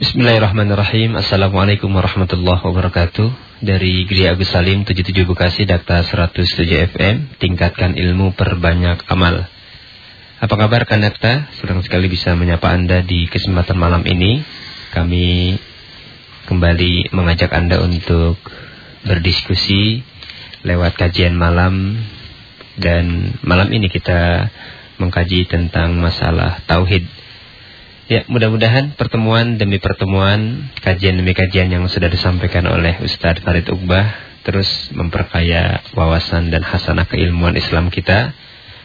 Bismillahirrahmanirrahim. Assalamualaikum warahmatullahi wabarakatuh. Dari Gria Agus Salim 77 Bekasi Dakta 107 FM Tingkatkan ilmu perbanyak amal. Apa kabar kan Dakta? Senang sekali bisa menyapa Anda di kesempatan malam ini. Kami kembali mengajak Anda untuk berdiskusi Lewat kajian malam. Dan malam ini kita mengkaji tentang masalah Tauhid Ya, mudah-mudahan pertemuan demi pertemuan, kajian demi kajian yang sudah disampaikan oleh Ustadz Farid Uqbah terus memperkaya wawasan dan hasanah keilmuan Islam kita,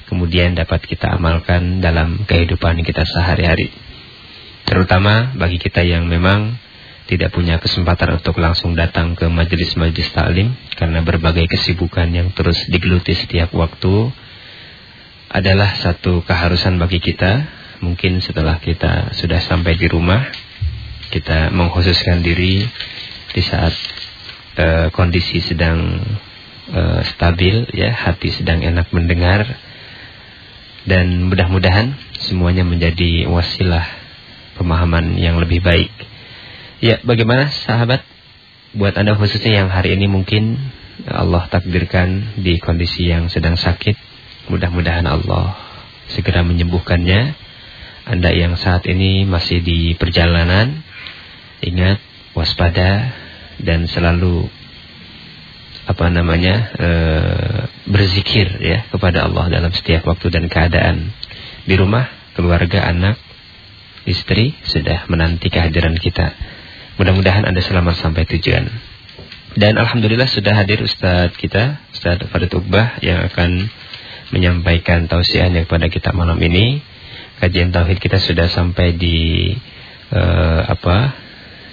kemudian dapat kita amalkan dalam kehidupan kita sehari-hari. Terutama bagi kita yang memang tidak punya kesempatan untuk langsung datang ke majelis-majelis taklim karena berbagai kesibukan yang terus digeluti setiap waktu adalah satu keharusan bagi kita mungkin setelah kita sudah sampai di rumah kita mengkhususkan diri di saat uh, kondisi sedang uh, stabil ya hati sedang enak mendengar dan mudah-mudahan semuanya menjadi wasilah pemahaman yang lebih baik. Ya bagaimana sahabat? Buat anda khususnya yang hari ini mungkin Allah takdirkan di kondisi yang sedang sakit mudah-mudahan Allah segera menyembuhkannya anda yang saat ini masih di perjalanan, ingat waspada dan selalu apa namanya e, berzikir ya kepada Allah dalam setiap waktu dan keadaan. Di rumah, keluarga, anak, istri sudah menanti kehadiran kita. Mudah-mudahan Anda selamat sampai tujuan. Dan Alhamdulillah sudah hadir Ustadz kita, Ustadz Farid Uqbah yang akan menyampaikan tausiahnya kepada kita malam ini kajian tauhid kita sudah sampai di uh, apa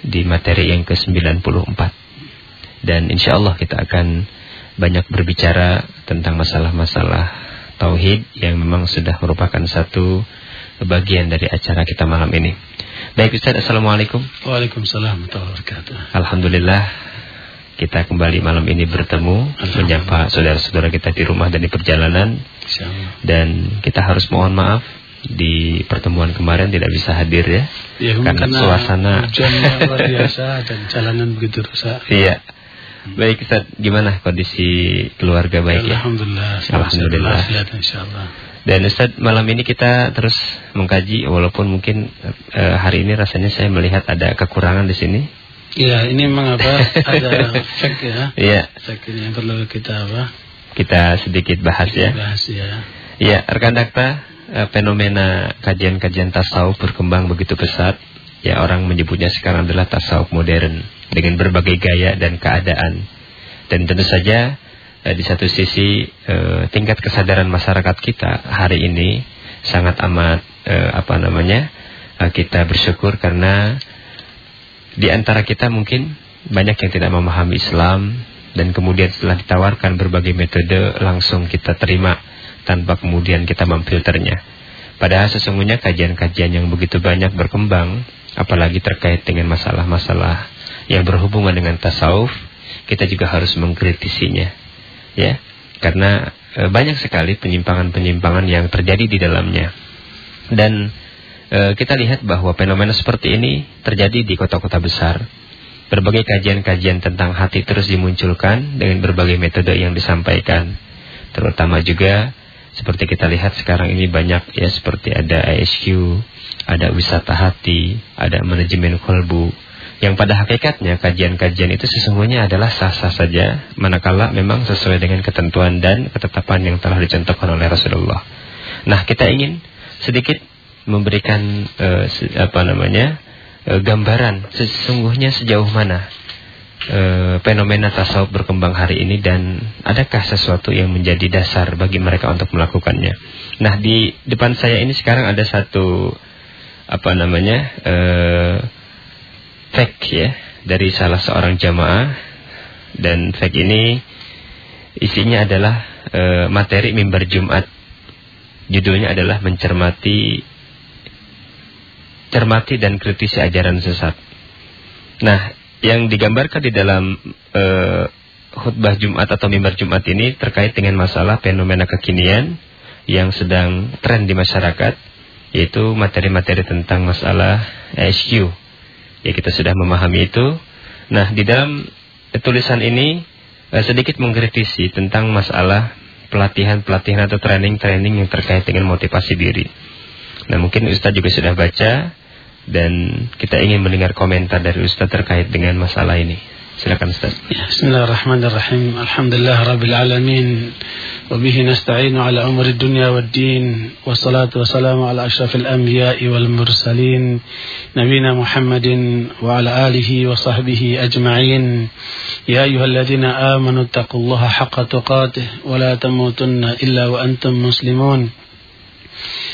di materi yang ke-94 dan insya Allah kita akan banyak berbicara tentang masalah-masalah tauhid yang memang sudah merupakan satu bagian dari acara kita malam ini. Baik Ustaz, Assalamualaikum. Waalaikumsalam. Alhamdulillah kita kembali malam ini bertemu menyapa saudara-saudara kita di rumah dan di perjalanan. Dan kita harus mohon maaf di pertemuan kemarin tidak bisa hadir ya, ya karena, karena suasana hujan luar biasa dan jalanan begitu rusak. Iya. Hmm. Baik Ustaz, gimana kondisi keluarga baik ya? Alhamdulillah. Alhamdulillah. insyaallah. Dan Ustaz, malam ini kita terus mengkaji walaupun mungkin uh, hari ini rasanya saya melihat ada kekurangan di sini. Iya, ini memang apa? ada cek ya. Iya. Cek ini yang perlu kita apa? Kita sedikit bahas ya. Bahas ya. Iya, rekan dakta Eh, fenomena kajian-kajian tasawuf berkembang begitu pesat. Ya orang menyebutnya sekarang adalah tasawuf modern dengan berbagai gaya dan keadaan. Dan tentu saja eh, di satu sisi eh, tingkat kesadaran masyarakat kita hari ini sangat amat apa namanya kita bersyukur karena di antara kita mungkin banyak yang tidak memahami Islam dan kemudian setelah ditawarkan berbagai metode langsung kita terima tanpa kemudian kita memfilternya. Padahal sesungguhnya kajian-kajian yang begitu banyak berkembang, apalagi terkait dengan masalah-masalah yang berhubungan dengan tasawuf, kita juga harus mengkritisinya. Ya, karena e, banyak sekali penyimpangan-penyimpangan yang terjadi di dalamnya. Dan e, kita lihat bahwa fenomena seperti ini terjadi di kota-kota besar. Berbagai kajian-kajian tentang hati terus dimunculkan dengan berbagai metode yang disampaikan. Terutama juga seperti kita lihat sekarang ini banyak ya seperti ada ISQ, ada wisata hati, ada manajemen kolbu. Yang pada hakikatnya kajian-kajian itu sesungguhnya adalah sah-sah saja manakala memang sesuai dengan ketentuan dan ketetapan yang telah dicontohkan oleh Rasulullah. Nah, kita ingin sedikit memberikan uh, apa namanya? Uh, gambaran sesungguhnya sejauh mana e, fenomena tasawuf berkembang hari ini dan adakah sesuatu yang menjadi dasar bagi mereka untuk melakukannya. Nah, di depan saya ini sekarang ada satu apa namanya? e, fact ya dari salah seorang jamaah dan fact ini isinya adalah e, materi mimbar Jumat. Judulnya adalah mencermati cermati dan kritisi ajaran sesat. Nah, yang digambarkan di dalam uh, khutbah Jumat atau mimbar Jumat ini terkait dengan masalah fenomena kekinian yang sedang tren di masyarakat yaitu materi-materi tentang masalah SQ Ya kita sudah memahami itu. Nah, di dalam tulisan ini uh, sedikit mengkritisi tentang masalah pelatihan-pelatihan atau training-training yang terkait dengan motivasi diri. Nah, mungkin Ustadz juga sudah baca dan kita ingin mendengar komentar dari Ustadz terkait dengan masalah ini. Silakan Ustaz. Bismillahirrahmanirrahim. Alhamdulillah rabbil alamin. Wa bihi nasta'inu ala umri dunya wad din. Wassalatu wassalamu ala asyrafil anbiya'i wal mursalin. Nabina Muhammadin wa ala alihi wa sahbihi ajma'in. Ya ayyuhalladzina amanu taqullaha haqqa tuqatih wa la tamutunna illa wa antum muslimun.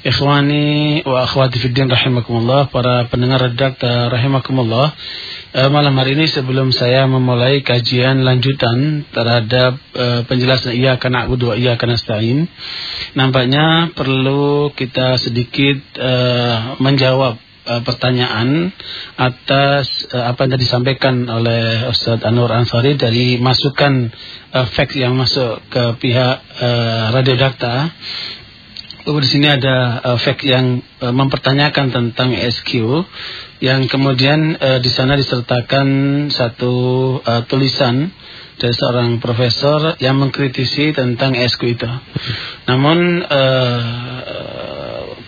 Ikhwani wa akhwati fiddin rahimakumullah Para pendengar redakta rahimakumullah e, Malam hari ini sebelum saya memulai kajian lanjutan Terhadap e, penjelasan iya kana abudu wa iya kana stain Nampaknya perlu kita sedikit e, menjawab pertanyaan atas apa yang disampaikan oleh Ustadz Anwar Ansari dari masukan uh, fax yang masuk ke pihak uh, Radio Dakta. Di sini ada uh, fax yang uh, mempertanyakan tentang SQ yang kemudian uh, di sana disertakan satu uh, tulisan dari seorang profesor yang mengkritisi tentang SQ itu. Namun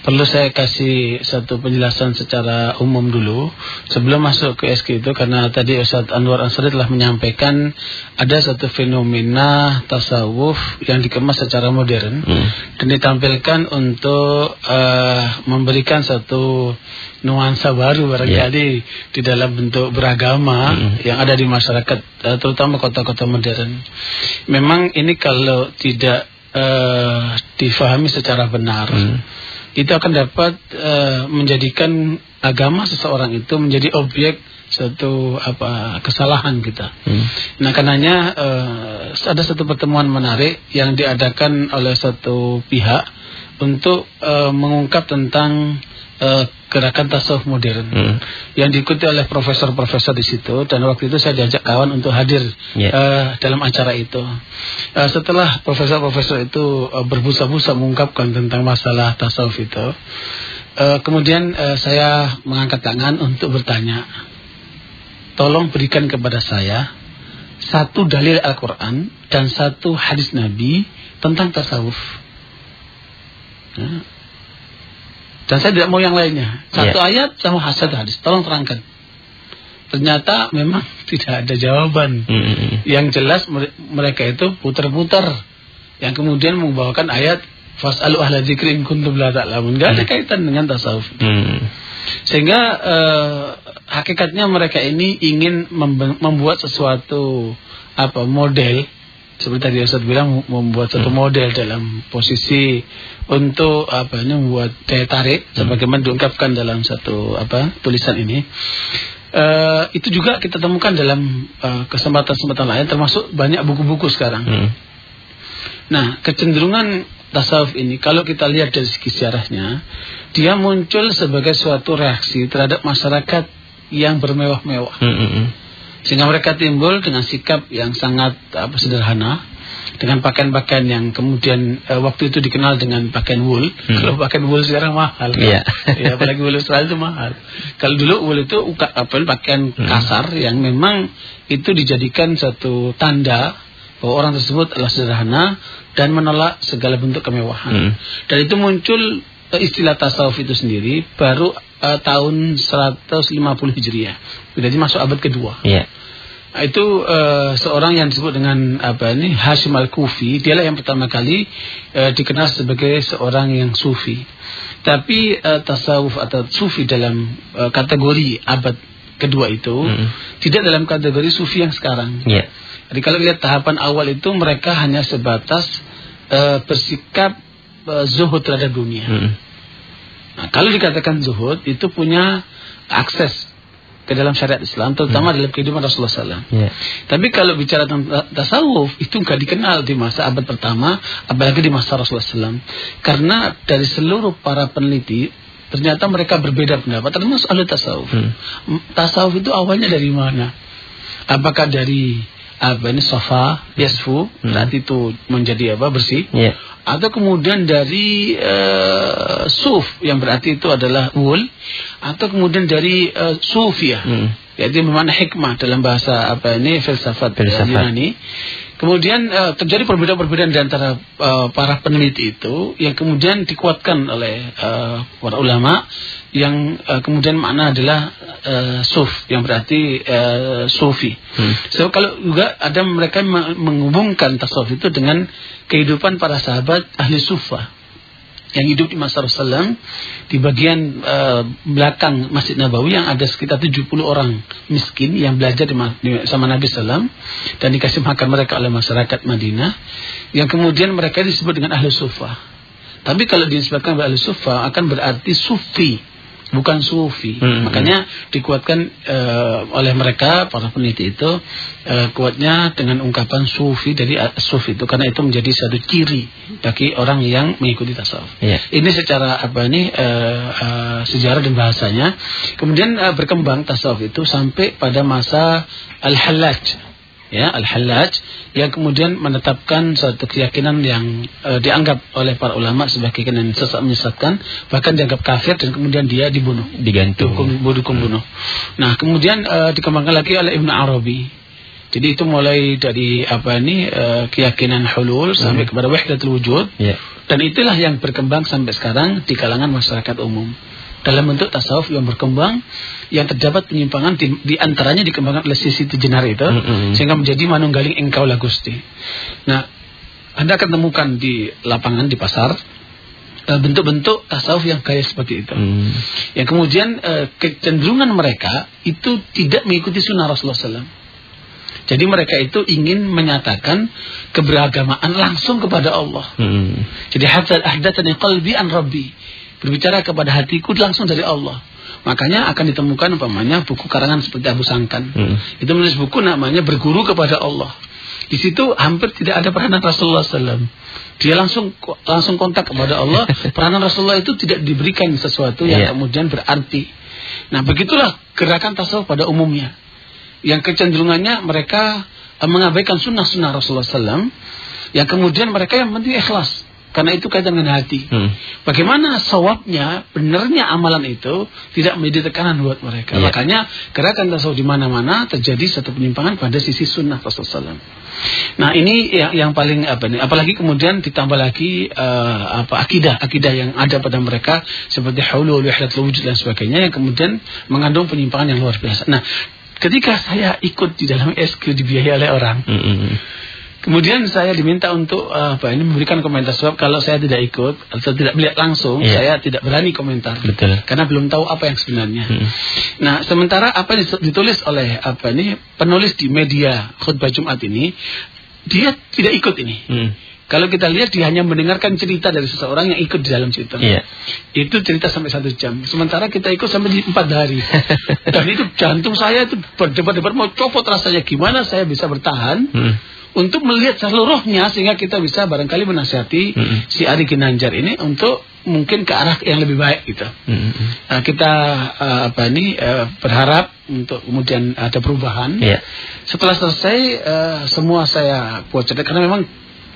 perlu saya kasih satu penjelasan secara umum dulu sebelum masuk ke SK itu karena tadi Ustaz Anwar Ansari telah menyampaikan ada satu fenomena tasawuf yang dikemas secara modern hmm. dan ditampilkan untuk uh, memberikan satu nuansa baru barangkali yeah. di dalam bentuk beragama hmm. yang ada di masyarakat uh, terutama kota-kota modern. Memang ini kalau tidak uh, difahami secara benar hmm itu akan dapat uh, menjadikan agama seseorang itu menjadi objek satu apa kesalahan kita. Hmm. Nah, karenanya uh, ada satu pertemuan menarik yang diadakan oleh satu pihak untuk uh, mengungkap tentang uh, gerakan tasawuf modern hmm. yang diikuti oleh profesor-profesor di situ dan waktu itu saya diajak kawan untuk hadir yeah. Ya. uh, dalam acara itu. Uh, setelah profesor-profesor itu uh, berbusa-busa mengungkapkan tentang masalah tasawuf itu, uh, kemudian uh, saya mengangkat tangan untuk bertanya, tolong berikan kepada saya satu dalil Al-Quran dan satu hadis Nabi tentang tasawuf. Nah, dan saya tidak mau yang lainnya. Satu yeah. ayat sama hasad hadis. Tolong terangkan. Ternyata memang tidak ada jawaban. Mm -hmm. Yang jelas mereka itu putar-putar. Yang kemudian membawakan ayat Fas'alu ahla dzikri in kuntum la ta'lamun. Enggak ada mm. kaitan dengan tasawuf. Mm. Sehingga uh, hakikatnya mereka ini ingin membuat sesuatu apa model seperti tadi Ustaz bilang membuat satu hmm. model dalam posisi untuk apa ini membuat daya tarik hmm. sebagaimana diungkapkan dalam satu apa tulisan ini. Uh, itu juga kita temukan dalam eh, kesempatan-kesempatan uh, lain termasuk banyak buku-buku sekarang. Hmm. Nah, kecenderungan tasawuf ini kalau kita lihat dari segi sejarahnya, dia muncul sebagai suatu reaksi terhadap masyarakat yang bermewah-mewah. Hmm. hmm, hmm. Sehingga mereka timbul dengan sikap yang sangat apa sederhana dengan pakaian-pakaian yang kemudian e, waktu itu dikenal dengan pakaian wool. Hmm. Kalau pakaian wool sekarang mahal kan. Yeah. ya, apalagi wool Australia itu mahal. Kalau dulu wool itu apa pakaian hmm. kasar yang memang itu dijadikan satu tanda bahwa orang tersebut adalah sederhana dan menolak segala bentuk kemewahan. Hmm. Dan itu muncul e, istilah tasawuf itu sendiri baru uh, tahun 150 Hijriah. Jadi masuk abad kedua. Yeah. Nah, itu uh, seorang yang disebut dengan apa ini Hashim Al-Kufi, dialah yang pertama kali uh, dikenal sebagai seorang yang sufi. Tapi uh, tasawuf atau sufi dalam uh, kategori abad kedua itu mm -hmm. tidak dalam kategori sufi yang sekarang. Yeah. Jadi kalau lihat tahapan awal itu mereka hanya sebatas uh, bersikap uh, zuhud terhadap dunia. Hmm. Nah, kalau dikatakan zuhud itu punya akses ke dalam syariat Islam, terutama hmm. dalam kehidupan Rasulullah SAW. Yeah. Tapi kalau bicara tentang tasawuf, itu nggak dikenal di masa abad pertama, apalagi di masa Rasulullah SAW. Karena dari seluruh para peneliti, ternyata mereka berbeda pendapat, termasuk ahli tasawuf. Hmm. Tasawuf itu awalnya dari mana? Apakah dari apa ini sofa yasfu hmm. nanti itu menjadi apa bersih yeah. Atau kemudian dari uh, suf yang berarti itu adalah wool atau kemudian dari uh, sufia hmm. yaitu memang hikmah dalam bahasa apa ini filsafat, filsafat. Yunani Kemudian uh, terjadi perbedaan-perbedaan di antara uh, para peneliti itu yang kemudian dikuatkan oleh uh, para ulama yang uh, kemudian makna adalah uh, suf yang berarti uh, sufi. Hmm. So kalau juga ada mereka menghubungkan tasawuf itu dengan kehidupan para sahabat ahli sufa yang hidup di masa Rasulullah di bagian uh, belakang Masjid Nabawi yang ada sekitar 70 orang miskin yang belajar di, di sama Nabi Sallam dan dikasih makan mereka oleh masyarakat Madinah yang kemudian mereka disebut dengan ahli sufa. Tapi kalau disebutkan ahli sufa akan berarti sufi bukan sufi. Hmm. Makanya dikuatkan uh, oleh mereka para peneliti itu uh, kuatnya dengan ungkapan sufi dari sufi itu karena itu menjadi satu ciri bagi orang yang mengikuti tasawuf. Yeah. Ini secara apa ini uh, uh, sejarah dan bahasanya. Kemudian uh, berkembang tasawuf itu sampai pada masa al-Hallaj ya al-Hallaj yang kemudian menetapkan suatu keyakinan yang e, dianggap oleh para ulama sebagai keyakinan sesat menyesatkan bahkan dianggap kafir dan kemudian dia dibunuh. Digantung. Hukum hukum bunuh nah kemudian e, dikembangkan lagi oleh Ibnu Arabi. Jadi itu mulai dari apa ini e, keyakinan hulul sampai hmm. kepada wahdatul wujud. Yeah. dan itulah yang berkembang sampai sekarang di kalangan masyarakat umum dalam bentuk tasawuf yang berkembang yang terdapat penyimpangan di, di antaranya dikembangkan oleh sisi jenar itu mm -hmm. sehingga menjadi manunggaling engkau lagusti. Nah, Anda akan temukan di lapangan di pasar eh, bentuk-bentuk tasawuf yang kaya seperti itu. Mm. Yang kemudian uh, kecenderungan mereka itu tidak mengikuti sunnah Rasulullah SAW. Jadi mereka itu ingin menyatakan keberagamaan langsung kepada Allah. Hmm. Jadi ahdatani qalbi an rabbi berbicara kepada hatiku langsung dari Allah. Makanya akan ditemukan umpamanya buku karangan seperti Abu Sangkan. Hmm. Itu menulis buku namanya Berguru kepada Allah. Di situ hampir tidak ada peranan Rasulullah SAW. Dia langsung langsung kontak kepada Allah. peranan Rasulullah itu tidak diberikan sesuatu yang yeah. kemudian berarti. Nah begitulah gerakan tasawuf pada umumnya. Yang kecenderungannya mereka eh, mengabaikan sunnah-sunnah Rasulullah SAW. Yang kemudian mereka yang penting ikhlas. Karena itu kaitan dengan hati. Hmm. Bagaimana sawabnya, benarnya amalan itu tidak menjadi tekanan buat mereka. Yeah. Makanya gerakan tasawuf di mana-mana terjadi satu penyimpangan pada sisi sunnah Rasulullah SAW. Nah ini yang, yang paling apa nih? Apalagi kemudian ditambah lagi uh, apa akidah, akidah yang ada pada mereka seperti haulul wahdatul wujud dan sebagainya yang kemudian mengandung penyimpangan yang luar biasa. Nah ketika saya ikut di dalam SQ dibiayai oleh orang. Mm -hmm. Kemudian saya diminta untuk uh, apa ini memberikan komentar sebab kalau saya tidak ikut atau tidak melihat langsung, yeah. saya tidak berani komentar. Betul. Karena belum tahu apa yang sebenarnya. Hmm. Nah, sementara apa ditulis oleh apa ini penulis di media khutbah Jumat ini, dia tidak ikut ini. Hmm. Kalau kita lihat dia hanya mendengarkan cerita dari seseorang yang ikut di dalam cerita. Yeah. Itu cerita sampai satu jam. Sementara kita ikut sampai di empat hari. Dan itu jantung saya itu berdebar-debar mau copot rasanya. Gimana saya bisa bertahan? Hmm untuk melihat seluruhnya sehingga kita bisa barangkali menasihati -hmm. si Ari Kinanjar ini untuk mungkin ke arah yang lebih baik gitu. -hmm. nah, kita uh, apa ini uh, berharap untuk kemudian ada perubahan. Yeah. Setelah selesai uh, semua saya buat catat karena memang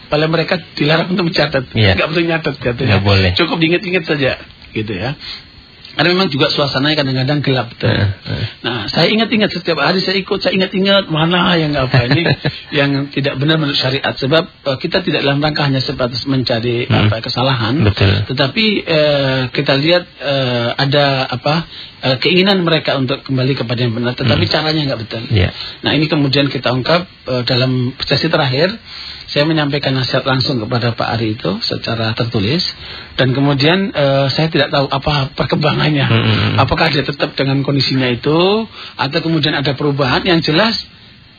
pada mereka dilarang untuk mencatat, yeah. nggak perlu nyatat katanya. boleh. Cukup diingat-ingat saja gitu ya. Karena memang juga suasananya kadang-kadang gelap. Tuh. Uh, uh. Nah, saya ingat-ingat setiap hari saya ikut, saya ingat-ingat mana yang apa ini yang tidak benar menurut syariat. Sebab uh, kita tidak dalam rangka hanya sebatas mencari hmm. apa kesalahan, Betul. tetapi uh, kita lihat uh, ada apa uh, keinginan mereka untuk kembali kepada yang benar, tetapi hmm. caranya nggak betul. Yeah. Nah, ini kemudian kita ungkap uh, dalam sesi terakhir saya menyampaikan nasihat langsung kepada Pak Ari itu secara tertulis dan kemudian uh, saya tidak tahu apa perkembangannya. Hmm. Apakah dia tetap dengan kondisinya itu atau kemudian ada perubahan yang jelas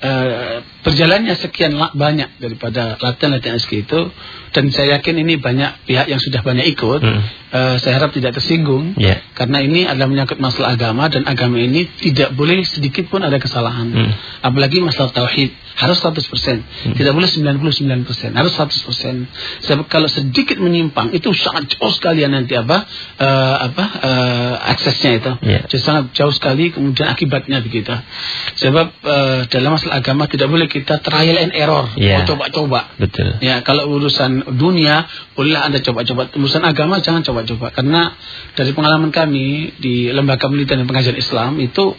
uh, berjalannya sekian banyak daripada latihan-latihan SK itu dan saya yakin ini banyak pihak yang sudah banyak ikut. Hmm. Uh, saya harap tidak tersinggung yeah. karena ini adalah menyangkut masalah agama dan agama ini tidak boleh sedikit pun ada kesalahan. Hmm. Apalagi masalah tauhid harus 100%. Hmm. Tidak boleh 99%, harus 100%. Sebab kalau sedikit menyimpang itu sangat jauh sekali nanti apa uh, apa uh, aksesnya itu. Yeah. Jadi sangat jauh sekali kemudian akibatnya begitu. Sebab uh, dalam masalah agama tidak boleh kita trial and error, yeah. oh, coba-coba. Betul. Ya, kalau urusan dunia bolehlah Anda coba-coba. Urusan agama jangan coba-coba karena dari pengalaman kami di lembaga penelitian dan pengajian Islam itu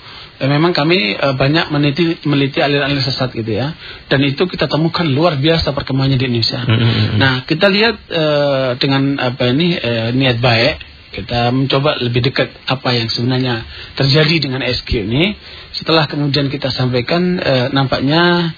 memang kami eh, banyak meneliti meneliti aliran-aliran sesat gitu ya. Dan itu kita temukan luar biasa perkembangannya di Indonesia. Mm -hmm. Nah, kita lihat eh, dengan apa ini eh, niat baik kita mencoba lebih dekat apa yang sebenarnya terjadi dengan SQ ini setelah kemudian kita sampaikan eh, nampaknya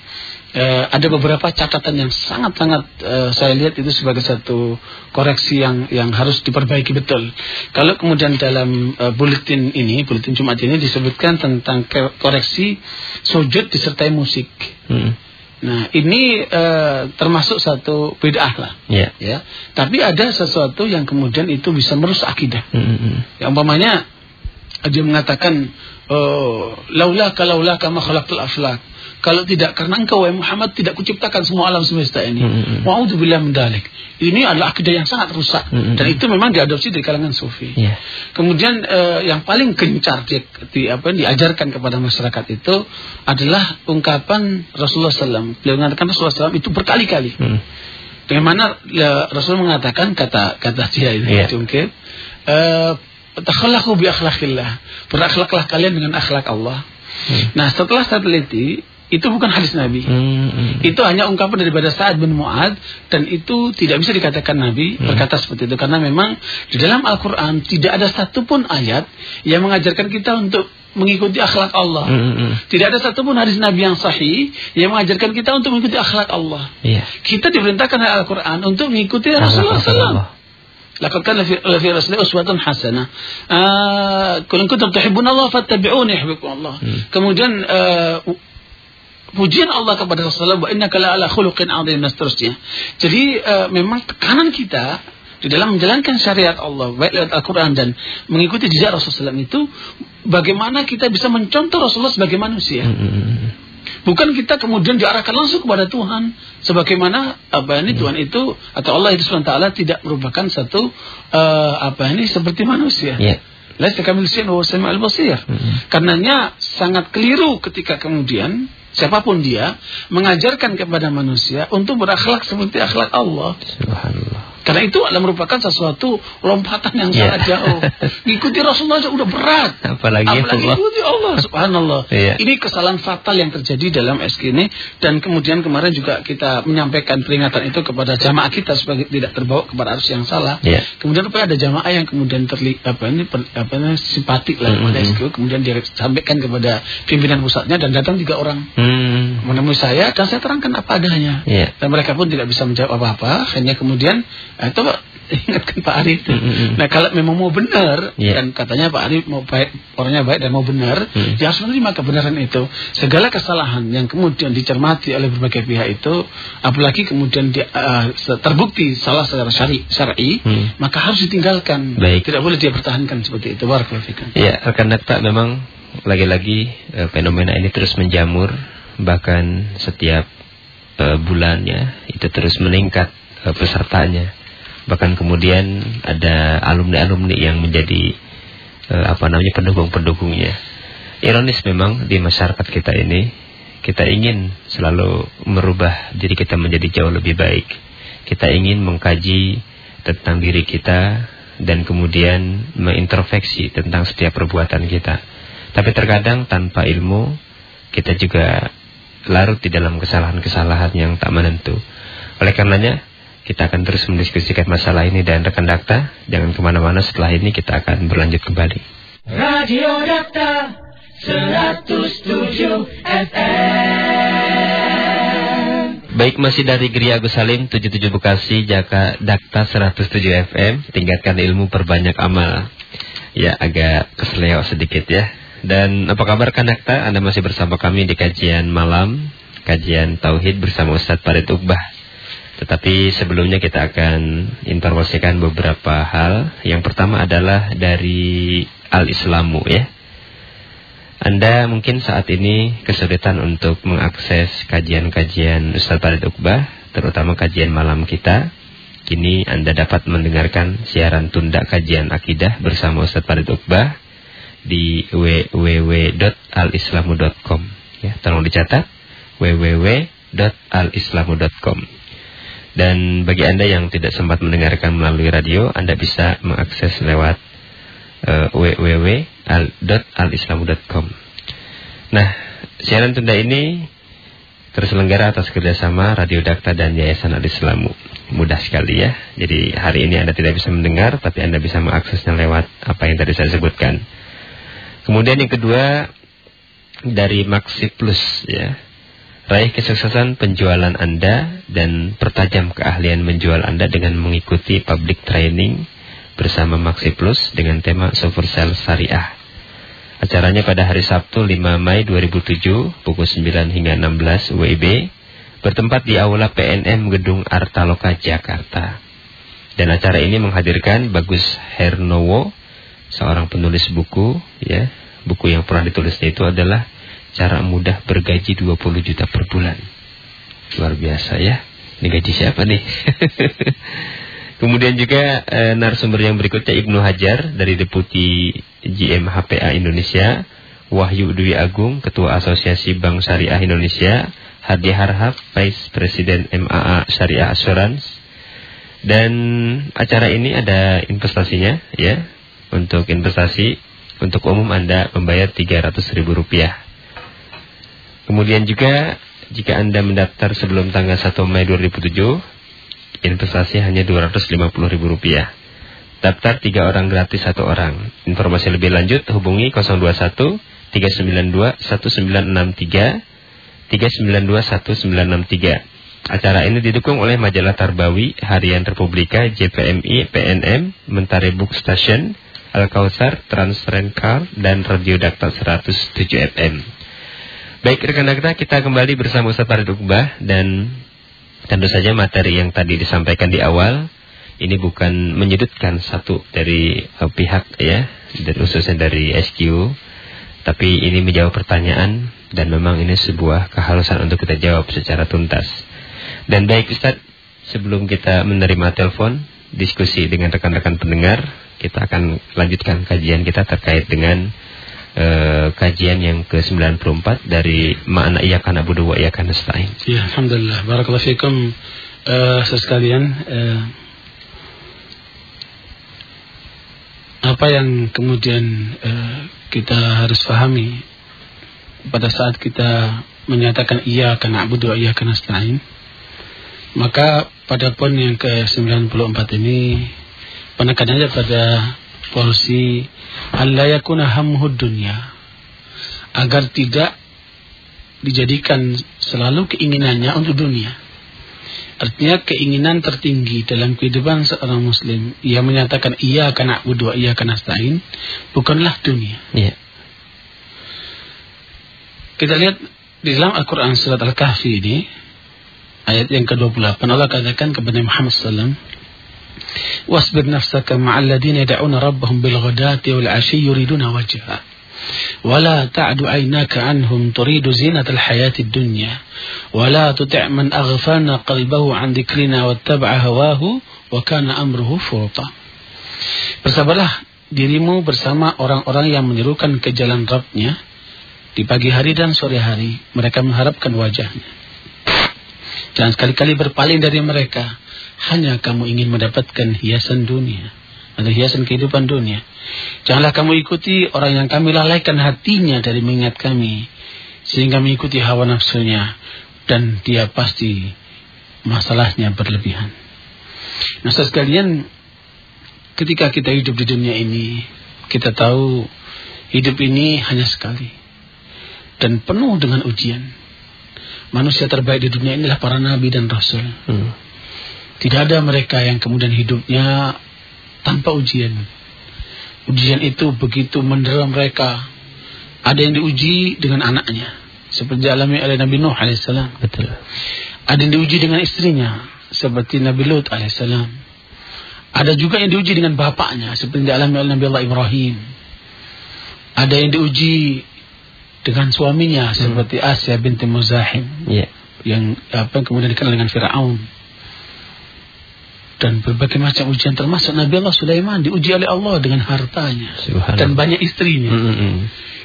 eh, ada beberapa catatan yang sangat-sangat eh, saya lihat itu sebagai satu koreksi yang yang harus diperbaiki betul. Kalau kemudian dalam eh, buletin ini, buletin Jumat ini disebutkan tentang koreksi sujud disertai musik. Hmm. Nah, ini uh, termasuk satu bid'ah lah. Yeah. Ya. Tapi ada sesuatu yang kemudian itu bisa merusak akidah. Mm -hmm. Yang umpamanya dia mengatakan oh, laula kalaula kama khalaqtul aflak. Kalau tidak karena engkau wahai Muhammad tidak kuciptakan semua alam semesta ini. Mm -hmm. Wa'udzubillah min dalik. Ini adalah akidah yang sangat rusak mm -hmm. dan itu memang diadopsi dari kalangan sufi. Yeah. Kemudian uh, yang paling gencar di, di apa diajarkan kepada masyarakat itu adalah ungkapan Rasulullah SAW. Beliau mengatakan Rasulullah SAW itu berkali-kali. Mm. Mana ya, Rasul mengatakan kata kata dia ini yeah. mungkin uh, bi akhlakillah. Berakhlaklah kalian dengan akhlak Allah. Hmm. Nah, setelah saya teliti, itu bukan hadis Nabi. Hmm, hmm. Itu hanya ungkapan daripada Sa'ad bin Mu'ad dan itu tidak bisa dikatakan Nabi hmm. berkata seperti itu karena memang di dalam Al-Qur'an tidak ada satupun ayat yang mengajarkan kita untuk mengikuti akhlak Allah. Hmm, hmm. Tidak ada satupun hadis Nabi yang sahih yang mengajarkan kita untuk mengikuti akhlak Allah. Yeah. Kita diperintahkan oleh Al-Qur'an untuk mengikuti Rasulullah SAW. Laqad kana fi Rasulillah uswatun hasanah. Kalau kuntum Allah fattabi'uni yuhibbukum Allah. Hmm. Kemudian uh, pujian Allah kepada Rasulullah wa innaka la ala khuluqin adzim dan seterusnya. Jadi uh, memang tekanan kita di dalam menjalankan syariat Allah baik lewat Al-Qur'an dan mengikuti jejak Rasulullah itu bagaimana kita bisa mencontoh Rasulullah sebagai manusia. Hmm. Bukan kita kemudian diarahkan langsung kepada Tuhan sebagaimana apa ini Tuhan itu atau Allah itu SWT tidak merupakan satu uh, apa ini seperti manusia. Yeah. Laisa kamil al-basir. Hmm. Karenanya sangat keliru ketika kemudian siapa pun dia mengajarkan kepada manusia untuk berakhlak seperti akhlak Allah. Subhanallah. Karena itu adalah merupakan sesuatu lompatan yang yeah. sangat jauh. Ikuti Rasulullah sudah berat. Apalagi, Apalagi Allah. ikuti Allah. Subhanallah. yeah. Ini kesalahan fatal yang terjadi dalam SK ini. Dan kemudian kemarin juga kita menyampaikan peringatan itu kepada jamaah kita sebagai tidak terbawa kepada arus yang salah. Yeah. Kemudian supaya ada jamaah yang kemudian terlihat apa ini apa ini simpatik lah kepada mm -hmm. SK. Kemudian dia sampaikan kepada pimpinan pusatnya dan datang tiga orang mm. menemui saya dan saya terangkan apa adanya. Yeah. Dan mereka pun tidak bisa menjawab apa-apa. Hanya kemudian Nah, ingatkan Pak Arif. Mm -hmm. Nah kalau memang mau benar yeah. dan katanya Pak Arif mau baik orangnya baik dan mau benar, mm. dia harus menerima kebenaran itu. Segala kesalahan yang kemudian dicermati oleh berbagai pihak itu, apalagi kemudian dia, uh, terbukti salah secara syari, syar'i, mm. maka harus ditinggalkan. Baik. Tidak boleh dia pertahankan seperti itu. Barakallahu Ya, rekan data memang lagi-lagi uh, fenomena ini terus menjamur, bahkan setiap uh, bulannya itu terus meningkat uh, pesertanya bahkan kemudian ada alumni-alumni yang menjadi uh, apa namanya pendukung-pendukungnya. Ironis memang di masyarakat kita ini kita ingin selalu merubah diri kita menjadi jauh lebih baik. Kita ingin mengkaji tentang diri kita dan kemudian mengintrospeksi tentang setiap perbuatan kita. Tapi terkadang tanpa ilmu kita juga larut di dalam kesalahan-kesalahan yang tak menentu. Oleh karenanya kita akan terus mendiskusikan masalah ini dan rekan Dakta. Jangan ke mana-mana setelah ini kita akan berlanjut kembali. Radio Dakta 107 FM. Baik masih dari Gria Agus Salim 77 Bekasi Jaka Dakta 107 FM tingkatkan ilmu perbanyak amal ya agak kesleo sedikit ya Dan apa kabar Kanakta? Anda masih bersama kami di kajian malam, kajian Tauhid bersama Ustadz Farid Uqbah. Tetapi sebelumnya kita akan informasikan beberapa hal. Yang pertama adalah dari Al-Islamu ya. Anda mungkin saat ini kesulitan untuk mengakses kajian-kajian Ustadz Farid Uqbah, terutama kajian malam kita. Kini Anda dapat mendengarkan siaran tunda kajian akidah bersama Ustadz Farid Uqbah di www.alislamu.com ya tolong dicatat www.alislamu.com dan bagi Anda yang tidak sempat mendengarkan melalui radio Anda bisa mengakses lewat uh, www.alislamu.com Nah siaran tunda ini terselenggara atas kerjasama Radio Dakta dan Yayasan Al-Islamu mudah sekali ya. Jadi hari ini Anda tidak bisa mendengar tapi Anda bisa mengaksesnya lewat apa yang tadi saya sebutkan. Kemudian yang kedua dari Maxi Plus ya. Raih kesuksesan penjualan Anda dan pertajam keahlian menjual Anda dengan mengikuti public training bersama Maxi Plus dengan tema Super Sell Syariah. Acaranya pada hari Sabtu 5 Mei 2007 pukul 9 hingga 16 WIB bertempat di Aula PNM Gedung Artaloka Jakarta. Dan acara ini menghadirkan Bagus Hernowo, seorang penulis buku ya buku yang pernah ditulisnya itu adalah cara mudah bergaji 20 juta per bulan. Luar biasa ya. Ini gaji siapa nih? Kemudian juga e, narasumber yang berikutnya Ibnu Hajar dari Deputi GM HPA Indonesia, Wahyu Dwi Agung, Ketua Asosiasi Bank Syariah Indonesia, Hadi Harhab, Vice President MAA Syariah Assurance. Dan acara ini ada investasinya ya. Untuk investasi untuk umum Anda membayar Rp300.000. Kemudian juga jika Anda mendaftar sebelum tanggal 1 Mei 2007, investasi hanya Rp250.000. Daftar 3 orang gratis satu orang. Informasi lebih lanjut hubungi 021 392 1963 392 1963. Acara ini didukung oleh majalah Tarbawi, Harian Republika, JPMI, PNM, Mentari Book Station, Al-Kautsar, Transrencar, dan Radio Dakta 107 FM. Baik rekan-rekan kita kembali bersama Ustaz Farid Uqbah dan tentu saja materi yang tadi disampaikan di awal ini bukan menyudutkan satu dari uh, pihak ya, dan khususnya dari SQ, tapi ini menjawab pertanyaan dan memang ini sebuah kehalusan untuk kita jawab secara tuntas. Dan baik Ustaz, sebelum kita menerima telepon, diskusi dengan rekan-rekan pendengar, kita akan lanjutkan kajian kita terkait dengan uh, kajian yang ke-94 dari makna iya kana budu wa iya kana stain. Ya, alhamdulillah. Barakallahu fikum uh, sekalian uh, apa yang kemudian uh, kita harus pahami pada saat kita menyatakan iya kana budu wa iya kana stain maka pada poin yang ke-94 ini penekanannya pada porsi Allah yakuna hamhud dunia agar tidak dijadikan selalu keinginannya untuk dunia. Artinya keinginan tertinggi dalam kehidupan seorang muslim yang menyatakan iya karena wudhu, iya karena stain bukanlah dunia. Yeah. Kita lihat di dalam Al-Quran surat Al-Kahfi ini ayat yang ke-28 Allah katakan kepada Muhammad SAW واصبر نفسك مع الذين يدعون ربهم بالغداة والعشي يريدون وجهه ولا تعد عيناك عنهم تريد زينة الحياة الدنيا ولا تطع من أغفلنا قلبه عن ذكرنا واتبع هواه وكان أمره فرطا Bersabarlah dirimu bersama orang-orang yang menyerukan ke jalan Rabbnya di pagi hari dan sore hari. Mereka mengharapkan wajahnya. Jangan sekali-kali berpaling dari mereka hanya kamu ingin mendapatkan hiasan dunia atau hiasan kehidupan dunia. Janganlah kamu ikuti orang yang kami lalaikan hatinya dari mengingat kami sehingga mengikuti hawa nafsunya dan dia pasti masalahnya berlebihan. Nah, sekalian ketika kita hidup di dunia ini, kita tahu hidup ini hanya sekali dan penuh dengan ujian. Manusia terbaik di dunia inilah para nabi dan rasul. Hmm. Tidak ada mereka yang kemudian hidupnya tanpa ujian. Ujian itu begitu mendera mereka Ada yang diuji dengan anaknya. Seperti alami oleh Nabi Nuh alaihissalam. Betul. Ada yang diuji dengan istrinya. Seperti Nabi Lut alaihissalam. Ada juga yang diuji dengan bapaknya. Seperti dialami oleh Nabi Allah Ibrahim. Ada yang diuji dengan suaminya. Seperti Asya binti Muzahim. Ya. Yang apa kemudian dikenal dengan Fir'aun. Dan berbagai macam ujian termasuk Nabi Allah Sulaiman diuji oleh Allah dengan hartanya. Dan banyak istrinya. Mm, mm, mm.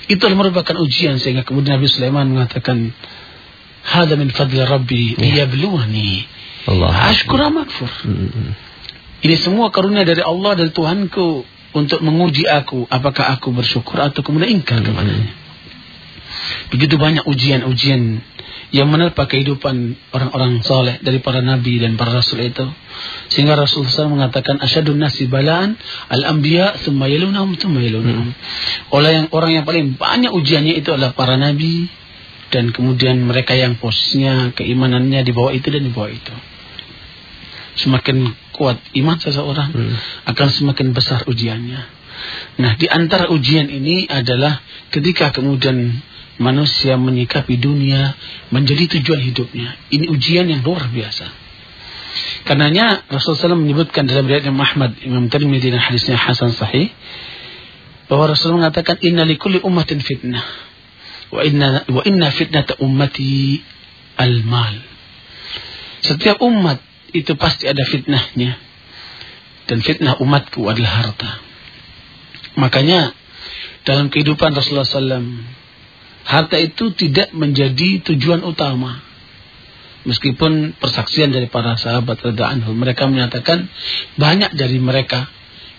Itu adalah merupakan ujian sehingga kemudian Nabi Sulaiman mengatakan Hada min fadli Rabbi Ya. liyabluwani Allah. ashkur am akfur. Mm, mm, mm. Ini semua karunia dari Allah dan Tuhanku untuk menguji aku apakah aku bersyukur atau kemudian ingkar Hmm. kepadanya. Begitu banyak ujian-ujian yang menerpa kehidupan orang-orang soleh dari para nabi dan para rasul itu. Sehingga Rasulullah SAW mengatakan asyadun nasi balaan al-anbiya thumma yalunahum thumma yalunahum. Oleh yang orang yang paling banyak ujiannya itu adalah para nabi dan kemudian mereka yang posisinya keimanannya di bawah itu dan di bawah itu. Semakin kuat iman seseorang Hmm. akan semakin besar ujiannya. Nah, di antara ujian ini adalah ketika kemudian manusia menyikapi dunia menjadi tujuan hidupnya. Ini ujian yang luar biasa. Karenanya Rasulullah SAW menyebutkan dalam riwayat Imam Ahmad, Imam Tirmidzi dan hadisnya Hasan Sahih bahwa Rasulullah mengatakan inna likulli ummatin fitnah wa inna wa inna fitnata ummati al-mal. Setiap umat itu pasti ada fitnahnya. Dan fitnah umatku adalah harta. Makanya dalam kehidupan Rasulullah SAW, harta itu tidak menjadi tujuan utama. Meskipun persaksian dari para sahabat radhiyallahu mereka menyatakan banyak dari mereka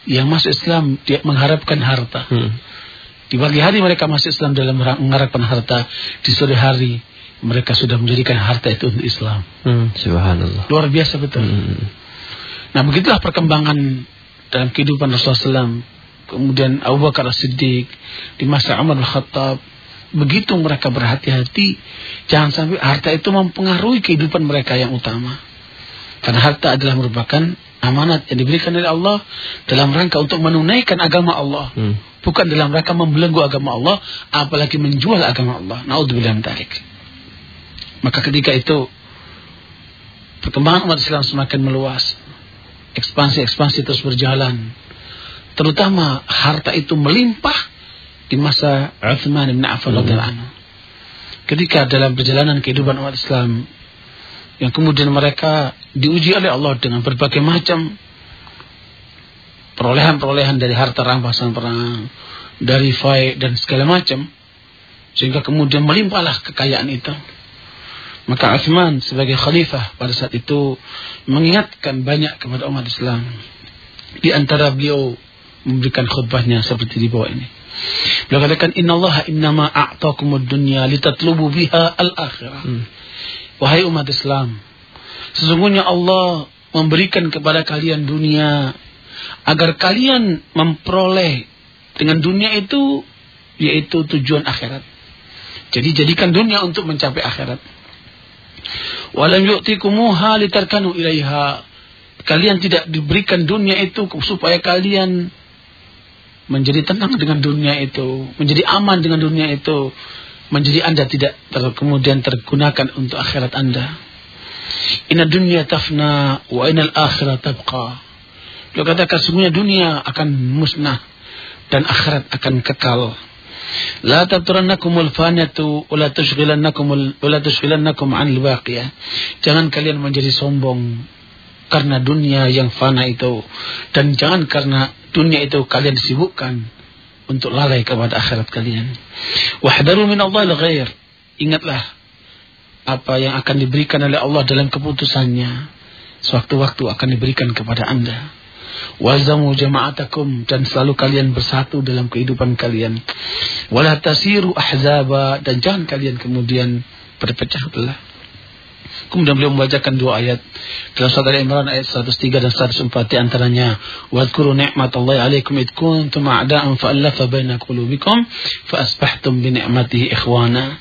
yang masuk Islam dia mengharapkan harta. Hmm. Di pagi hari mereka masuk Islam dalam mengharapkan harta, di sore hari mereka sudah menjadikan harta itu untuk Islam. Hmm. Subhanallah. Luar biasa betul. Hmm. Nah begitulah perkembangan dalam kehidupan Rasulullah SAW. Kemudian Abu Bakar As-Siddiq di masa Umar bin Khattab. Begitu mereka berhati-hati. Jangan sampai harta itu mempengaruhi kehidupan mereka yang utama. Karena harta adalah merupakan amanat yang diberikan oleh Allah dalam rangka untuk menunaikan agama Allah. Hmm. Bukan dalam rangka membelenggu agama Allah, apalagi menjual agama Allah. Naudzubillah min dzalik. Maka ketika itu perkembangan umat Islam semakin meluas. Ekspansi-ekspansi terus berjalan. Terutama harta itu melimpah di masa Uthman bin Affan Hmm. radhiyallahu anhu. Ketika dalam perjalanan kehidupan umat Islam yang kemudian mereka diuji oleh Allah dengan berbagai macam perolehan-perolehan dari harta rampasan perang, dari fai dan segala macam, sehingga kemudian melimpahlah kekayaan itu. Maka Uthman sebagai khalifah pada saat itu mengingatkan banyak kepada umat Islam. Di antara beliau memberikan khutbahnya seperti di bawah ini. Beliau katakan innallaha innama a'taakumud dunya litatlubu biha al-akhirah. Hmm. Wahai umat Islam, sesungguhnya Allah memberikan kepada kalian dunia agar kalian memperoleh dengan dunia itu yaitu tujuan akhirat. Jadi jadikan dunia untuk mencapai akhirat. Walam yu'tikumuha litarkanu ilaiha. Kalian tidak diberikan dunia itu supaya kalian menjadi tenang dengan dunia itu, menjadi aman dengan dunia itu, menjadi Anda tidak ter kemudian tergunakan untuk akhirat Anda. Inna dunya tafna wa inal akhirat tabqa. Dia katakan sesungguhnya dunia akan musnah dan akhirat akan kekal. Fanatu wa la tushghilannakumul wa la tushghilannakum 'anil baqiyah. Jangan kalian menjadi sombong karena dunia yang fana itu dan jangan karena dunia itu kalian disibukkan untuk lalai kepada akhirat kalian. Wahdaru min Allah ghair. Ingatlah apa yang akan diberikan oleh Allah dalam keputusannya. Sewaktu-waktu akan diberikan kepada anda. Walzamu jama'atakum dan selalu kalian bersatu dalam kehidupan kalian. Wala tasiru ahzaba dan jangan kalian kemudian berpecah belah. Kemudian beliau membacakan dua ayat dalam surat Al-Imran ayat 103 dan 104 di antaranya wadhkuru ni'matallahi 'alaikum id kuntum a'da'an fa'alafa baina qulubikum fa asbahtum bi ni'matihi ikhwana.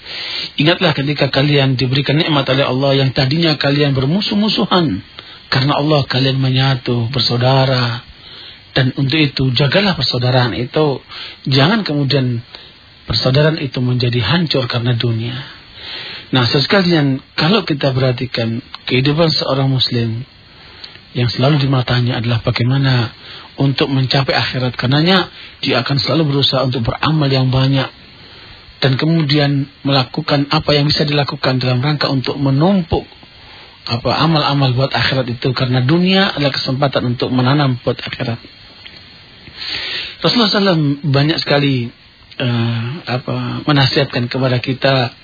Ingatlah ketika kalian diberikan nikmat oleh Allah yang tadinya kalian bermusuh-musuhan karena Allah kalian menyatu bersaudara dan untuk itu jagalah persaudaraan itu jangan kemudian persaudaraan itu menjadi hancur karena dunia. Nah, sekalian kalau kita perhatikan kehidupan seorang muslim yang selalu di matanya adalah bagaimana untuk mencapai akhirat karenanya dia akan selalu berusaha untuk beramal yang banyak dan kemudian melakukan apa yang bisa dilakukan dalam rangka untuk menumpuk apa amal-amal buat akhirat itu karena dunia adalah kesempatan untuk menanam buat akhirat. Rasulullah SAW banyak sekali uh, apa menasihatkan kepada kita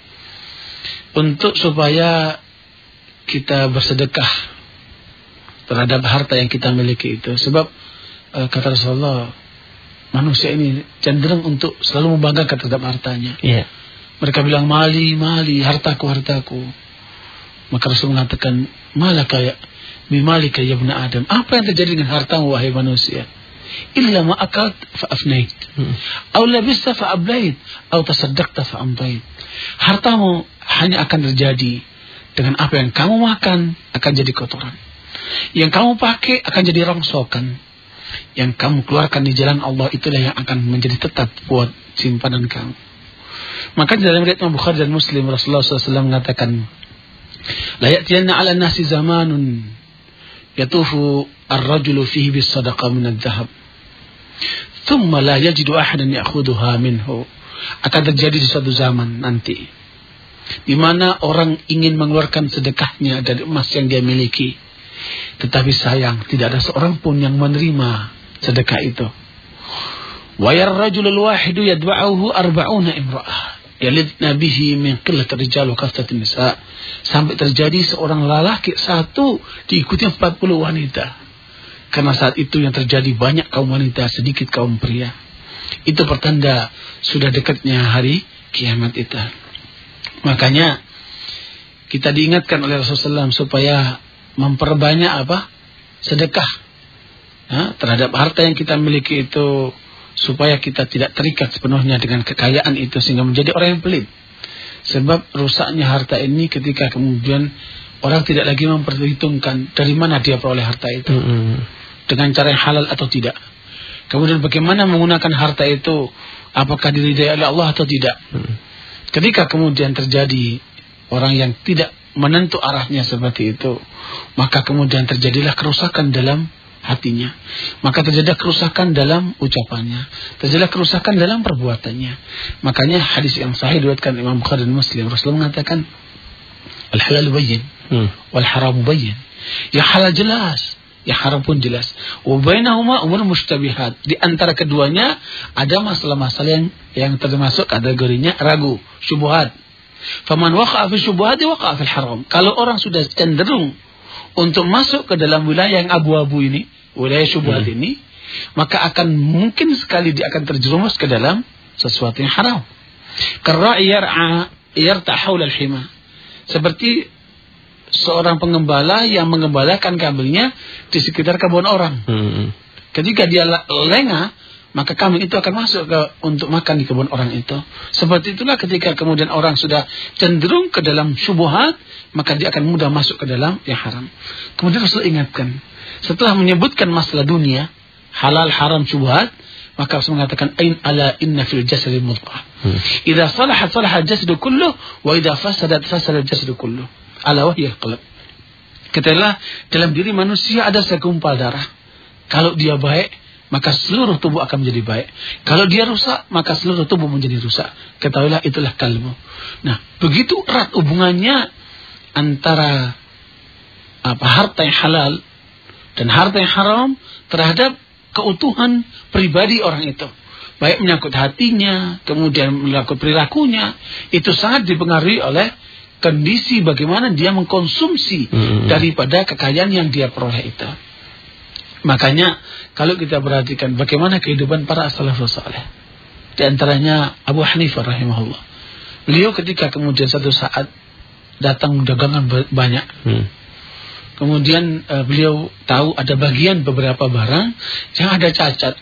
untuk supaya kita bersedekah terhadap harta yang kita miliki itu. Sebab uh, kata Rasulullah, manusia ini cenderung untuk selalu membanggakan terhadap hartanya. Yeah. Mereka bilang mali, mali, hartaku, hartaku. Maka Rasul mengatakan, malaka ya, bimalika ya bena Adam. Apa yang terjadi dengan hartamu wahai manusia? Illa ma akalt fa'afnait. Hmm. Au labista fa'ablait. Au tasaddaqta fa'amdait. Hartamu hanya akan terjadi dengan apa yang kamu makan akan jadi kotoran. Yang kamu pakai akan jadi rongsokan. Yang kamu keluarkan di jalan Allah itulah yang akan menjadi tetap buat simpanan kamu. Maka dalam riwayat Bukhari dan Muslim Rasulullah SAW mengatakan, "La ya'tiyanna 'ala nasi zamanun yatufu ar-rajulu fihi bis sadaqah min adh-dhahab." Thumma la yajidu ahadan ya'khudhuha minhu. Akan terjadi di suatu zaman nanti di mana orang ingin mengeluarkan sedekahnya dari emas yang dia miliki tetapi sayang, tidak ada seorang pun yang menerima sedekah itu. Wa yarrajulul wahidu yadba'uhu arba'una imra'ah. Min nisa. Sampai terjadi seorang lelaki satu diikuti 40 wanita. Karena saat itu yang terjadi banyak kaum wanita, sedikit kaum pria. Itu pertanda sudah dekatnya hari kiamat itu. Makanya kita diingatkan oleh Rasulullah SAW supaya memperbanyak apa? Sedekah ya, terhadap harta yang kita miliki itu supaya kita tidak terikat sepenuhnya dengan kekayaan itu sehingga menjadi orang yang pelit. Sebab rusaknya harta ini ketika kemudian orang tidak lagi memperhitungkan dari mana dia peroleh harta itu. Mm -hmm. Dengan cara yang halal atau tidak. Kemudian bagaimana menggunakan harta itu apakah diridai oleh Allah atau tidak. Mm. Ketika kemudian terjadi orang yang tidak menentu arahnya seperti itu, maka kemudian terjadilah kerusakan dalam hatinya. Maka terjadi kerusakan dalam ucapannya. Terjadi kerusakan dalam perbuatannya. Makanya hadis yang sahih diriwayatkan Imam Bukhari dan Muslim. Rasulullah mengatakan, Al-halal bayyin, hmm. wal haram bayyin. Ya halal jelas, ya haram pun jelas. Wa bainahuma umur mustabihat. Di antara keduanya ada masalah-masalah yang yang termasuk kategorinya ragu, syubhat. Faman waqa'a fi syubhati waqa'a fil haram. Kalau orang sudah cenderung untuk masuk ke dalam wilayah yang abu-abu ini, wilayah syubhat hmm. ini, maka akan mungkin sekali dia akan terjerumus ke dalam sesuatu yang haram. Karena yar'a yarta haula al-hima. Seperti seorang pengembala yang mengembalakan kambingnya di sekitar kebun orang. Hmm. Ketika dia lengah, maka kambing itu akan masuk ke untuk makan di kebun orang itu. Seperti itulah ketika kemudian orang sudah cenderung ke dalam syubhat, maka dia akan mudah masuk ke dalam yang haram. Kemudian Rasul ingatkan, setelah menyebutkan masalah dunia, halal, haram, syubhat, maka Rasul mengatakan ain ala inna fil jasadi mudghah. Hmm. Idza salahat salaha jasadu kullu wa idza fasadat fasada jasadu kullu. Ala wahya qalb. Katalah dalam diri manusia ada segumpal darah. Kalau dia baik, maka seluruh tubuh akan menjadi baik. Kalau dia rusak, maka seluruh tubuh menjadi rusak. Ketahuilah itulah kalbu. Nah, begitu erat hubungannya antara apa harta yang halal dan harta yang haram terhadap keutuhan pribadi orang itu. Baik menyangkut hatinya, kemudian menyangkut perilakunya, itu sangat dipengaruhi oleh kondisi bagaimana dia mengkonsumsi hmm. daripada kekayaan yang dia peroleh itu. Makanya kalau kita perhatikan bagaimana kehidupan para salafus saleh. Di antaranya Abu Hanifah rahimahullah. Beliau ketika kemudian satu saat datang dagangan banyak. Hmm. Kemudian uh, beliau tahu ada bagian beberapa barang yang ada cacat.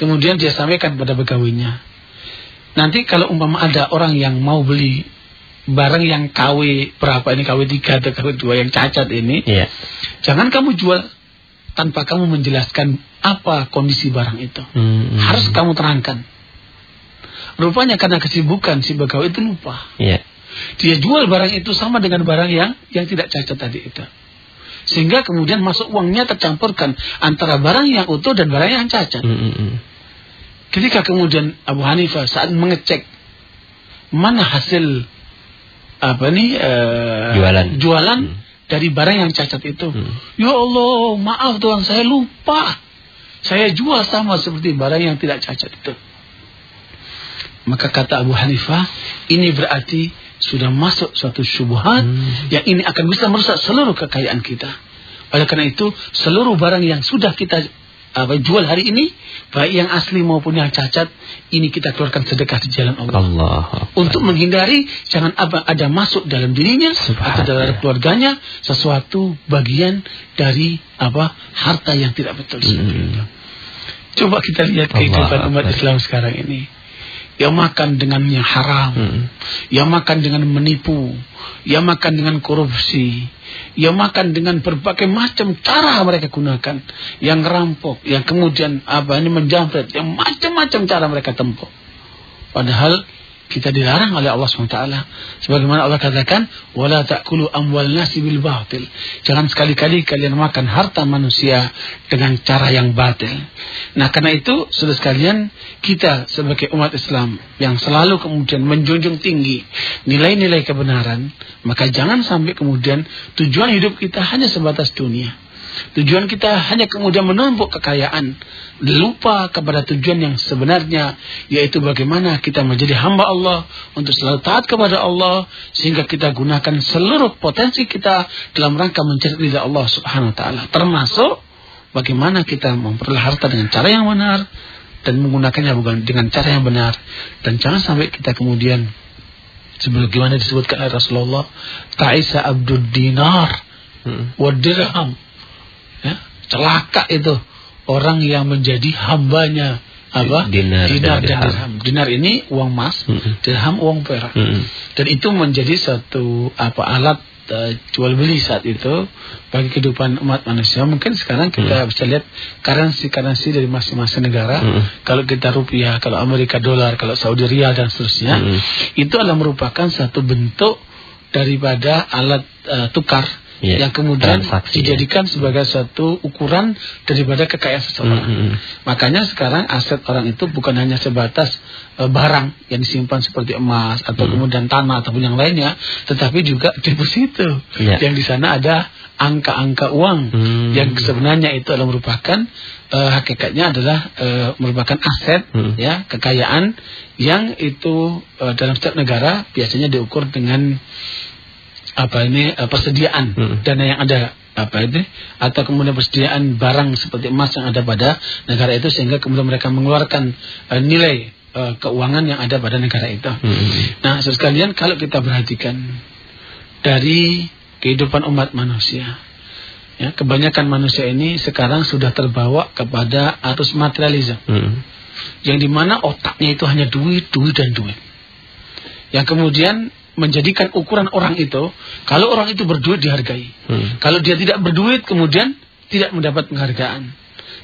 Kemudian dia sampaikan pada pegawainya. Nanti kalau umpama ada orang yang mau beli barang yang KW berapa ini KW 3 atau KW 2 yang cacat ini. Yeah. Jangan kamu jual tanpa kamu menjelaskan apa kondisi barang itu. Hmm. Harus kamu terangkan. Rupanya karena kesibukan si Begawi itu lupa. Iya. Dia jual barang itu sama dengan barang yang yang tidak cacat tadi itu. Sehingga kemudian masuk uangnya tercampurkan antara barang yang utuh dan barang yang cacat. Mm, mm, mm. Ketika kemudian Abu Hanifah saat mengecek mana hasil apa nih eh, Jualan. jualan Hmm. dari barang yang cacat itu. Hmm. Ya Allah, maaf Tuhan, saya lupa. Saya jual sama seperti barang yang tidak cacat itu. Maka kata Abu Hanifah, ini berarti sudah masuk suatu syubhat Hmm. yang ini akan bisa merusak seluruh kekayaan kita. Oleh karena itu, seluruh barang yang sudah kita apa, jual hari ini, baik yang asli maupun yang cacat, ini kita keluarkan sedekah di jalan Allah. Allah. Untuk menghindari jangan apa ada masuk dalam dirinya atau dalam keluarganya sesuatu bagian dari apa harta yang tidak betul. Mm. itu. Coba kita lihat Allah kehidupan umat. Islam sekarang ini. Yang makan dengan yang haram, Mm. yang makan dengan menipu, yang makan dengan korupsi, yang makan dengan berbagai macam cara mereka gunakan, yang rampok, yang kemudian apa ini menjamret, yang macam-macam cara mereka tempuh. Padahal kita dilarang oleh Allah SWT. Sebagaimana Allah katakan, "Wala ta'kulu amwal nasi bil batil." Jangan sekali-kali kalian makan harta manusia dengan cara yang batil. Nah, karena itu saudara sekalian, kita sebagai umat Islam yang selalu kemudian menjunjung tinggi nilai-nilai kebenaran, maka jangan sampai kemudian tujuan hidup kita hanya sebatas dunia. Tujuan kita hanya kemudian menumpuk kekayaan, lupa kepada tujuan yang sebenarnya, yaitu bagaimana kita menjadi hamba Allah untuk selalu taat kepada Allah, sehingga kita gunakan seluruh potensi kita dalam rangka mencari ridha Allah Subhanahu Wa Taala, termasuk bagaimana kita memperoleh harta dengan cara yang benar dan menggunakannya bukan dengan cara yang benar, dan jangan sampai kita kemudian sebagaimana disebutkan oleh Rasulullah, Ta'isa Abdul Dinar Mm. wa dirham. Ya, celaka itu orang yang menjadi hambanya apa? Dinar dan dan dirham. dirham. Dinar ini uang emas, Mm-mm. dirham uang perak. Mm. Dan itu menjadi satu apa alat eh, jual beli saat itu bagi kehidupan umat manusia. Mungkin sekarang kita bisa lihat currency-currency dari masing-masing negara. Mm. Kalau kita rupiah, kalau Amerika dolar, kalau Saudi rial dan seterusnya, Mm. itu adalah merupakan satu bentuk daripada alat eh, tukar Iya, yang kemudian transaksi, ya. dijadikan sebagai satu ukuran daripada kekayaan seseorang. Mm, mm, mm. Makanya sekarang aset orang itu bukan hanya sebatas eh, barang yang disimpan seperti emas atau Hmm. kemudian tanah ataupun yang lainnya, tetapi juga deposito Iya. yang di sana ada angka-angka uang Hmm. yang sebenarnya itu adalah merupakan eh, hakikatnya adalah eh, merupakan aset Hmm. ya kekayaan yang itu eh, dalam setiap negara biasanya diukur dengan apa ini eh, persediaan Hmm. dana yang ada apa itu atau kemudian persediaan barang seperti emas yang ada pada negara itu sehingga kemudian mereka mengeluarkan eh, nilai eh, keuangan yang ada pada negara itu. Mm. Nah, sekalian kalau kita perhatikan dari kehidupan umat manusia ya kebanyakan manusia ini sekarang sudah terbawa kepada arus materialisme Mm. yang di mana otaknya itu hanya duit, duit dan duit. Yang kemudian menjadikan ukuran orang itu, kalau orang itu berduit dihargai. Mm. Kalau dia tidak berduit kemudian tidak mendapat penghargaan.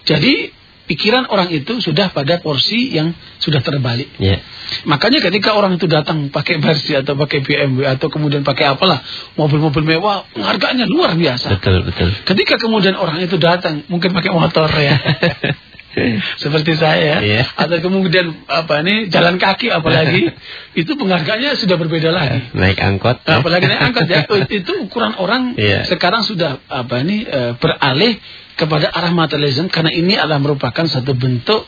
Jadi pikiran orang itu sudah pada porsi yang sudah terbalik. Ya. Makanya ketika orang itu datang pakai Mercy atau pakai BMW atau kemudian pakai apalah mobil-mobil mewah, penghargaannya luar biasa. Betul, betul. Ketika kemudian orang itu datang mungkin pakai motor ya. seperti saya Iya. atau kemudian apa nih jalan kaki apalagi itu penghargaannya sudah berbeda lagi Naik angkot. ya. apalagi naik angkot ya Oh, itu ukuran orang Iya. sekarang sudah apa ini eh, beralih kepada arah materialisme karena ini adalah merupakan satu bentuk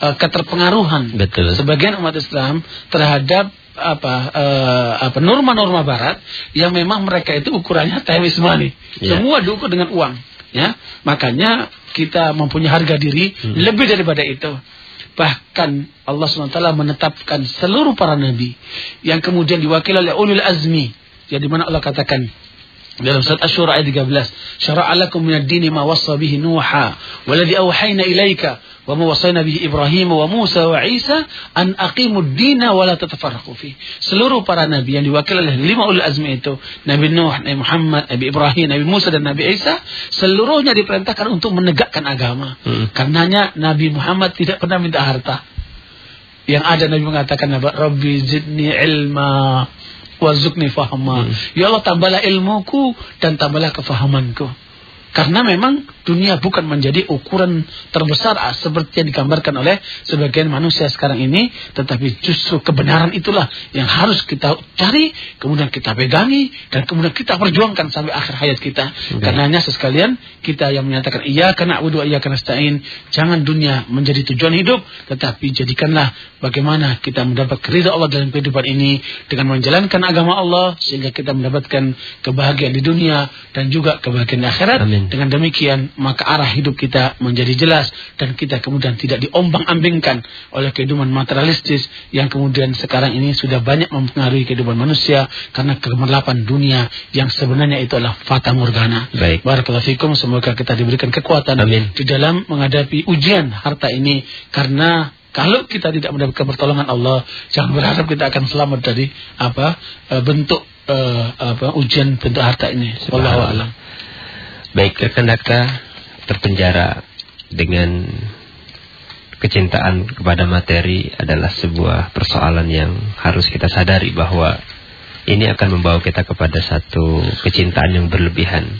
eh, keterpengaruhan Betul. sebagian umat Islam terhadap apa eh, apa norma-norma barat yang memang mereka itu ukurannya time is money. Ya. Semua diukur dengan uang, ya. Makanya kita mempunyai harga diri Hmm. lebih daripada itu. Bahkan Allah SWT menetapkan seluruh para nabi yang kemudian diwakili oleh ulul azmi. Yang di mana Allah katakan dalam surat Asy-Syura ayat 13, "Syara'a lakum minad dini ma wassa bihi Nuha, walladhi awhayna ilaika wa ma wassayna bihi Ibrahim wa Musa wa Isa an aqimud dina wa la tatafarraqu fi." Seluruh para nabi yang diwakili oleh lima ulul azmi itu, Nabi Nuh, Nabi Muhammad, Nabi Ibrahim, Nabi Musa dan Nabi Isa, seluruhnya diperintahkan untuk menegakkan agama. Hmm. Karenanya Nabi Muhammad tidak pernah minta harta. Yang ada Nabi mengatakan? Rabbi zidni ilma wazukni fahma. Hmm. Ya Allah tambahlah ilmuku dan tambahlah kefahamanku. Karena memang dunia bukan menjadi ukuran terbesar ah, seperti yang digambarkan oleh sebagian manusia sekarang ini. Tetapi justru kebenaran itulah yang harus kita cari, kemudian kita pegangi, dan kemudian kita perjuangkan sampai akhir hayat kita. Okay. Karena hanya sekalian kita yang menyatakan iya karena wudhu iya karena stain. Jangan dunia menjadi tujuan hidup, tetapi jadikanlah bagaimana kita mendapat keridhaan Allah dalam kehidupan ini dengan menjalankan agama Allah sehingga kita mendapatkan kebahagiaan di dunia dan juga kebahagiaan di akhirat. Amin. Dengan demikian maka arah hidup kita menjadi jelas dan kita kemudian tidak diombang-ambingkan oleh kehidupan materialistis yang kemudian sekarang ini sudah banyak mempengaruhi kehidupan manusia karena kegelapan dunia yang sebenarnya itu adalah fata morgana. Baik. Barakallahu fikum semoga kita diberikan kekuatan Amin. di dalam menghadapi ujian harta ini karena kalau kita tidak mendapatkan pertolongan Allah, jangan berharap kita akan selamat dari apa eh, bentuk uh, apa ujian bentuk harta ini. Wallahu a'lam. Baik, rekan dakta terpenjara dengan kecintaan kepada materi adalah sebuah persoalan yang harus kita sadari bahwa ini akan membawa kita kepada satu kecintaan yang berlebihan.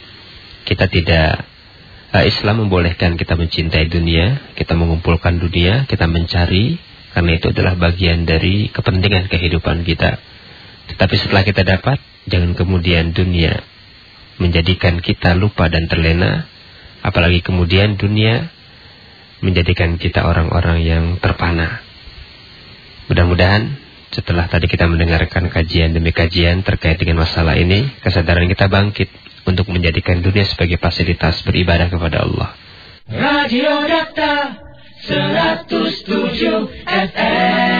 Kita tidak uh, Islam membolehkan kita mencintai dunia, kita mengumpulkan dunia, kita mencari karena itu adalah bagian dari kepentingan kehidupan kita. Tetapi setelah kita dapat, jangan kemudian dunia menjadikan kita lupa dan terlena, apalagi kemudian dunia menjadikan kita orang-orang yang terpana. Mudah-mudahan setelah tadi kita mendengarkan kajian demi kajian terkait dengan masalah ini, kesadaran kita bangkit untuk menjadikan dunia sebagai fasilitas beribadah kepada Allah. Radio Data 107 FM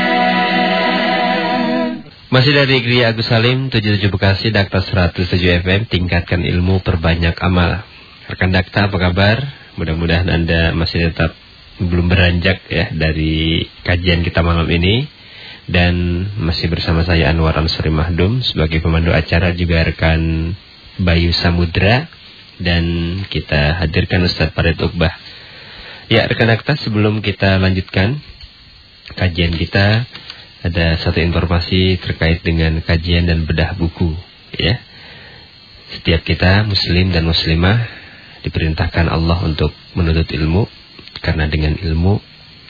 masih dari Gria Agus Salim, 77 Bekasi, Dakta 107 FM, tingkatkan ilmu, perbanyak amal. Rekan Dakta, apa kabar? Mudah-mudahan Anda masih tetap belum beranjak ya dari kajian kita malam ini. Dan masih bersama saya Anwar Ansari Mahdum sebagai pemandu acara juga rekan Bayu Samudra. Dan kita hadirkan Ustadz Farid Uqbah. Ya, rekan Dakta, sebelum kita lanjutkan kajian kita ada satu informasi terkait dengan kajian dan bedah buku ya. Setiap kita muslim dan muslimah diperintahkan Allah untuk menuntut ilmu karena dengan ilmu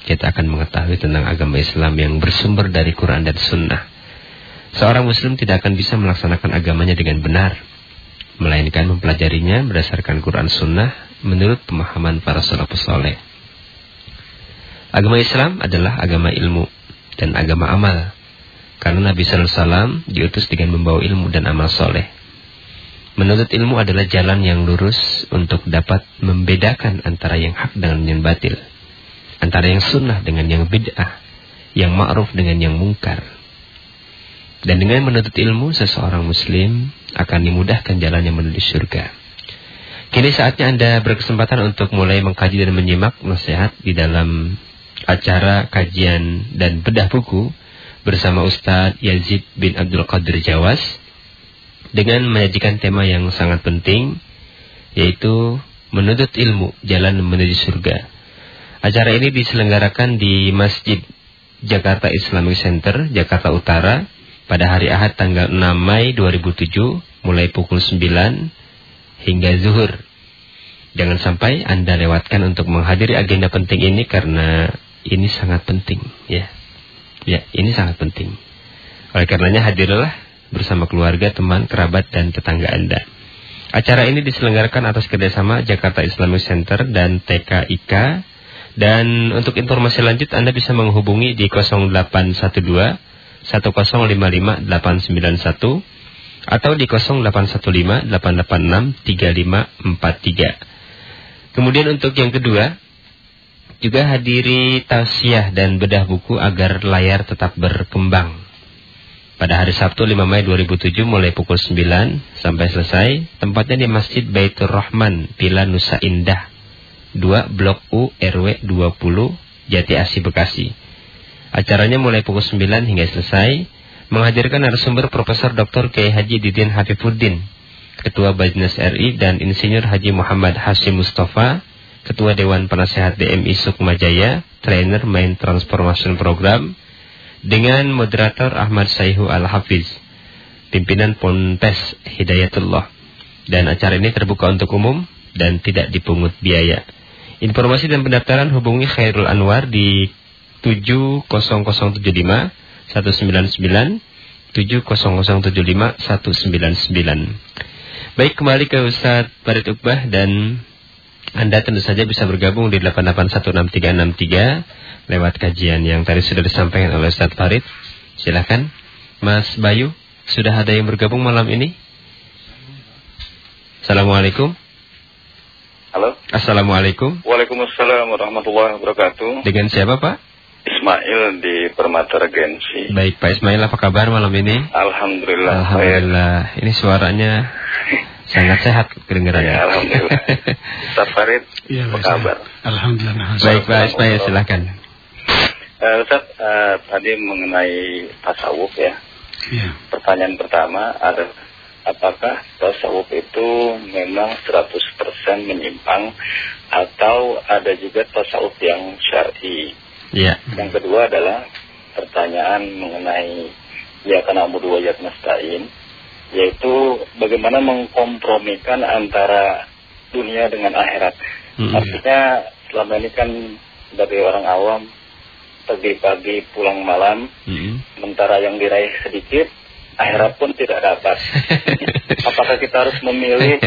kita akan mengetahui tentang agama Islam yang bersumber dari Quran dan Sunnah. Seorang muslim tidak akan bisa melaksanakan agamanya dengan benar melainkan mempelajarinya berdasarkan Quran Sunnah menurut pemahaman para salafus saleh. Agama Islam adalah agama ilmu dan agama amal. Karena Nabi Sallallahu Alaihi Wasallam diutus dengan membawa ilmu dan amal soleh. Menuntut ilmu adalah jalan yang lurus untuk dapat membedakan antara yang hak dengan yang batil. Antara yang sunnah dengan yang bid'ah. Yang ma'ruf dengan yang mungkar. Dan dengan menuntut ilmu, seseorang muslim akan dimudahkan jalan yang menuju surga. Kini saatnya Anda berkesempatan untuk mulai mengkaji dan menyimak nasihat di dalam acara kajian dan bedah buku bersama Ustadz Yazid bin Abdul Qadir Jawas dengan menyajikan tema yang sangat penting yaitu menuntut ilmu jalan menuju surga. Acara ini diselenggarakan di Masjid Jakarta Islamic Center, Jakarta Utara pada hari Ahad tanggal 6 Mei 2007 mulai pukul 9 hingga zuhur. Jangan sampai Anda lewatkan untuk menghadiri agenda penting ini karena ini sangat penting ya. Ya, ini sangat penting. Oleh karenanya hadirlah bersama keluarga, teman, kerabat dan tetangga Anda. Acara ini diselenggarakan atas kerjasama Jakarta Islamic Center dan TKIK. Dan untuk informasi lanjut Anda bisa menghubungi di 0812 1055 891 atau di 0815 886 3543. Kemudian untuk yang kedua, juga hadiri tausiah dan bedah buku agar layar tetap berkembang. Pada hari Sabtu 5 Mei 2007 mulai pukul 9 sampai selesai, tempatnya di Masjid Baitur Rahman, Pila Nusa Indah, 2 Blok U RW 20, Jati Asi Bekasi. Acaranya mulai pukul 9 hingga selesai, menghadirkan narasumber Profesor Dr. Kiai Haji Didin Hafifuddin, Ketua Bajnas RI dan Insinyur Haji Muhammad Hashim Mustafa, Ketua Dewan Penasehat DMI Sukma Jaya, Trainer Main Transformation Program, dengan moderator Ahmad Saihu Al-Hafiz, pimpinan Ponpes Hidayatullah. Dan acara ini terbuka untuk umum dan tidak dipungut biaya. Informasi dan pendaftaran hubungi Khairul Anwar di 70075 199 70075 199. Baik kembali ke Ustadz Farid Uqbah dan Anda tentu saja bisa bergabung di 8816363 lewat kajian yang tadi sudah disampaikan oleh Ustadz Farid. Silahkan Mas Bayu, sudah ada yang bergabung malam ini? Assalamualaikum. Halo. Assalamualaikum. Waalaikumsalam warahmatullahi wabarakatuh. Dengan siapa Pak? Ismail di Permata Regensi. Baik Pak Ismail, apa kabar malam ini? Alhamdulillah. Alhamdulillah. Ini suaranya sangat sehat kedengarannya. Ya, Alhamdulillah. Ustaz Farid, Ya, apa kabar? Alhamdulillah. Baik Pak Ismail, silakan. Uh, Ustaz, eh, tadi mengenai tasawuf ya. Ya. Pertanyaan pertama ada apakah tasawuf itu memang 100% menyimpang atau ada juga tasawuf yang syar'i? Ya. Yang kedua adalah pertanyaan mengenai ya karena amudu wa nasta'in yaitu bagaimana mengkompromikan antara dunia dengan akhirat. Mm-mm. Artinya selama ini kan sebagai orang awam pergi pagi pulang malam Mm-mm. sementara yang diraih sedikit akhirat pun tidak dapat. Apakah kita harus memilih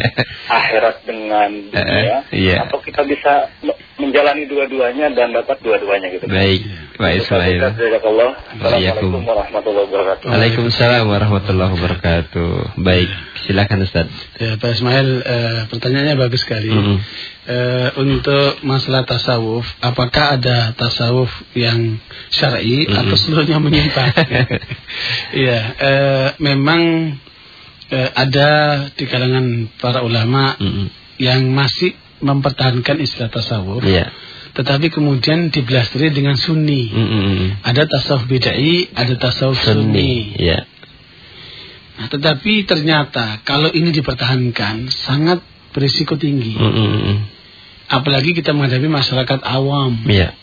akhirat dengan dunia Eh, iya. atau kita bisa me- menjalani dua-duanya dan dapat dua-duanya gitu. Baik, Pak Ismail. Jazakallah. Assalamualaikum Waalaikum. warahmatullahi wabarakatuh. Waalaikumsalam warahmatullahi wabarakatuh. Baik, silakan Ustaz. Ya, Pak Ismail, eh, pertanyaannya bagus sekali. Mm-mm. Eh, untuk masalah tasawuf, apakah ada tasawuf yang syar'i Mm-mm. atau seluruhnya menyimpang? Iya, eh, memang eh, ada di kalangan para ulama Mm-mm. yang masih mempertahankan istilah tasawuf, Iya. Tetapi kemudian dibelastari dengan sunni. Mm-mm. Ada tasawuf bid'ai, ada tasawuf sunni. Iya. Nah, tetapi ternyata kalau ini dipertahankan sangat berisiko tinggi. Mm-mm. Apalagi kita menghadapi masyarakat awam. Iya.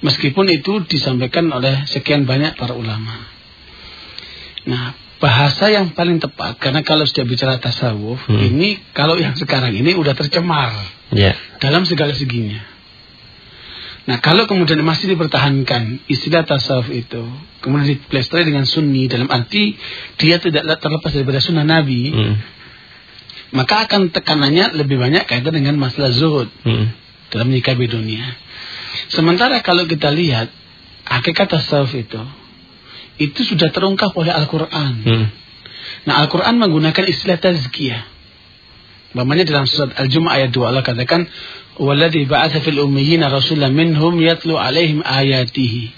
Meskipun itu disampaikan oleh sekian banyak para ulama. Nah, bahasa yang paling tepat karena kalau sudah bicara tasawuf, Hmm. ini kalau yang sekarang ini udah tercemar Iya. dalam segala seginya. Nah, kalau kemudian masih dipertahankan istilah tasawuf itu, kemudian dipelestari dengan sunni dalam arti dia tidak terlepas daripada sunnah Nabi, Mm. maka akan tekanannya lebih banyak kaitan dengan masalah zuhud Mm. dalam menyikapi dunia. Sementara kalau kita lihat hakikat tasawuf itu, itu sudah terungkap oleh Al-Quran. Mm. Nah, Al-Quran menggunakan istilah tazkiyah. Umpamanya dalam surat Al-Jumu'ah ayat 2 Allah katakan, "Walladzi ba'atsa fil ummiyina rasulan minhum yatlu 'alaihim ayatihi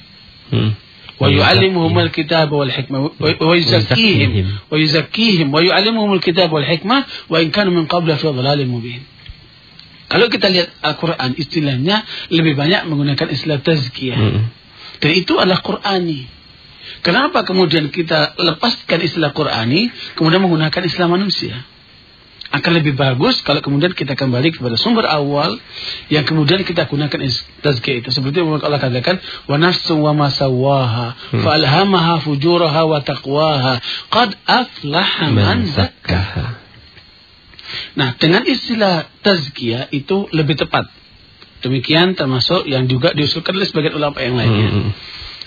Mm. wa yu'allimuhumul kitaba wal hikmah wa wa yuzakkihim wa yuzakkihim wa yu'allimuhumul kitaba wal hikmah wa in kanu min qabla fi dhalalin mubin." Kalau kita lihat Al-Quran istilahnya lebih banyak menggunakan istilah tazkiyah. Mm. Dan itu adalah Qurani. Kenapa kemudian kita lepaskan istilah Qurani, kemudian menggunakan istilah manusia? Akan lebih bagus kalau kemudian kita kembali kepada sumber awal yang kemudian kita gunakan tazkiyah itu. Seperti yang Allah katakan, wa nafsun wa ma sawwaha, Hmm. fa alhamaha fujuraha wa taqwaha, qad aflaha man zakkaha. Nah, dengan istilah tazkiyah itu lebih tepat. Demikian termasuk yang juga diusulkan oleh sebagian ulama yang lainnya. Mm.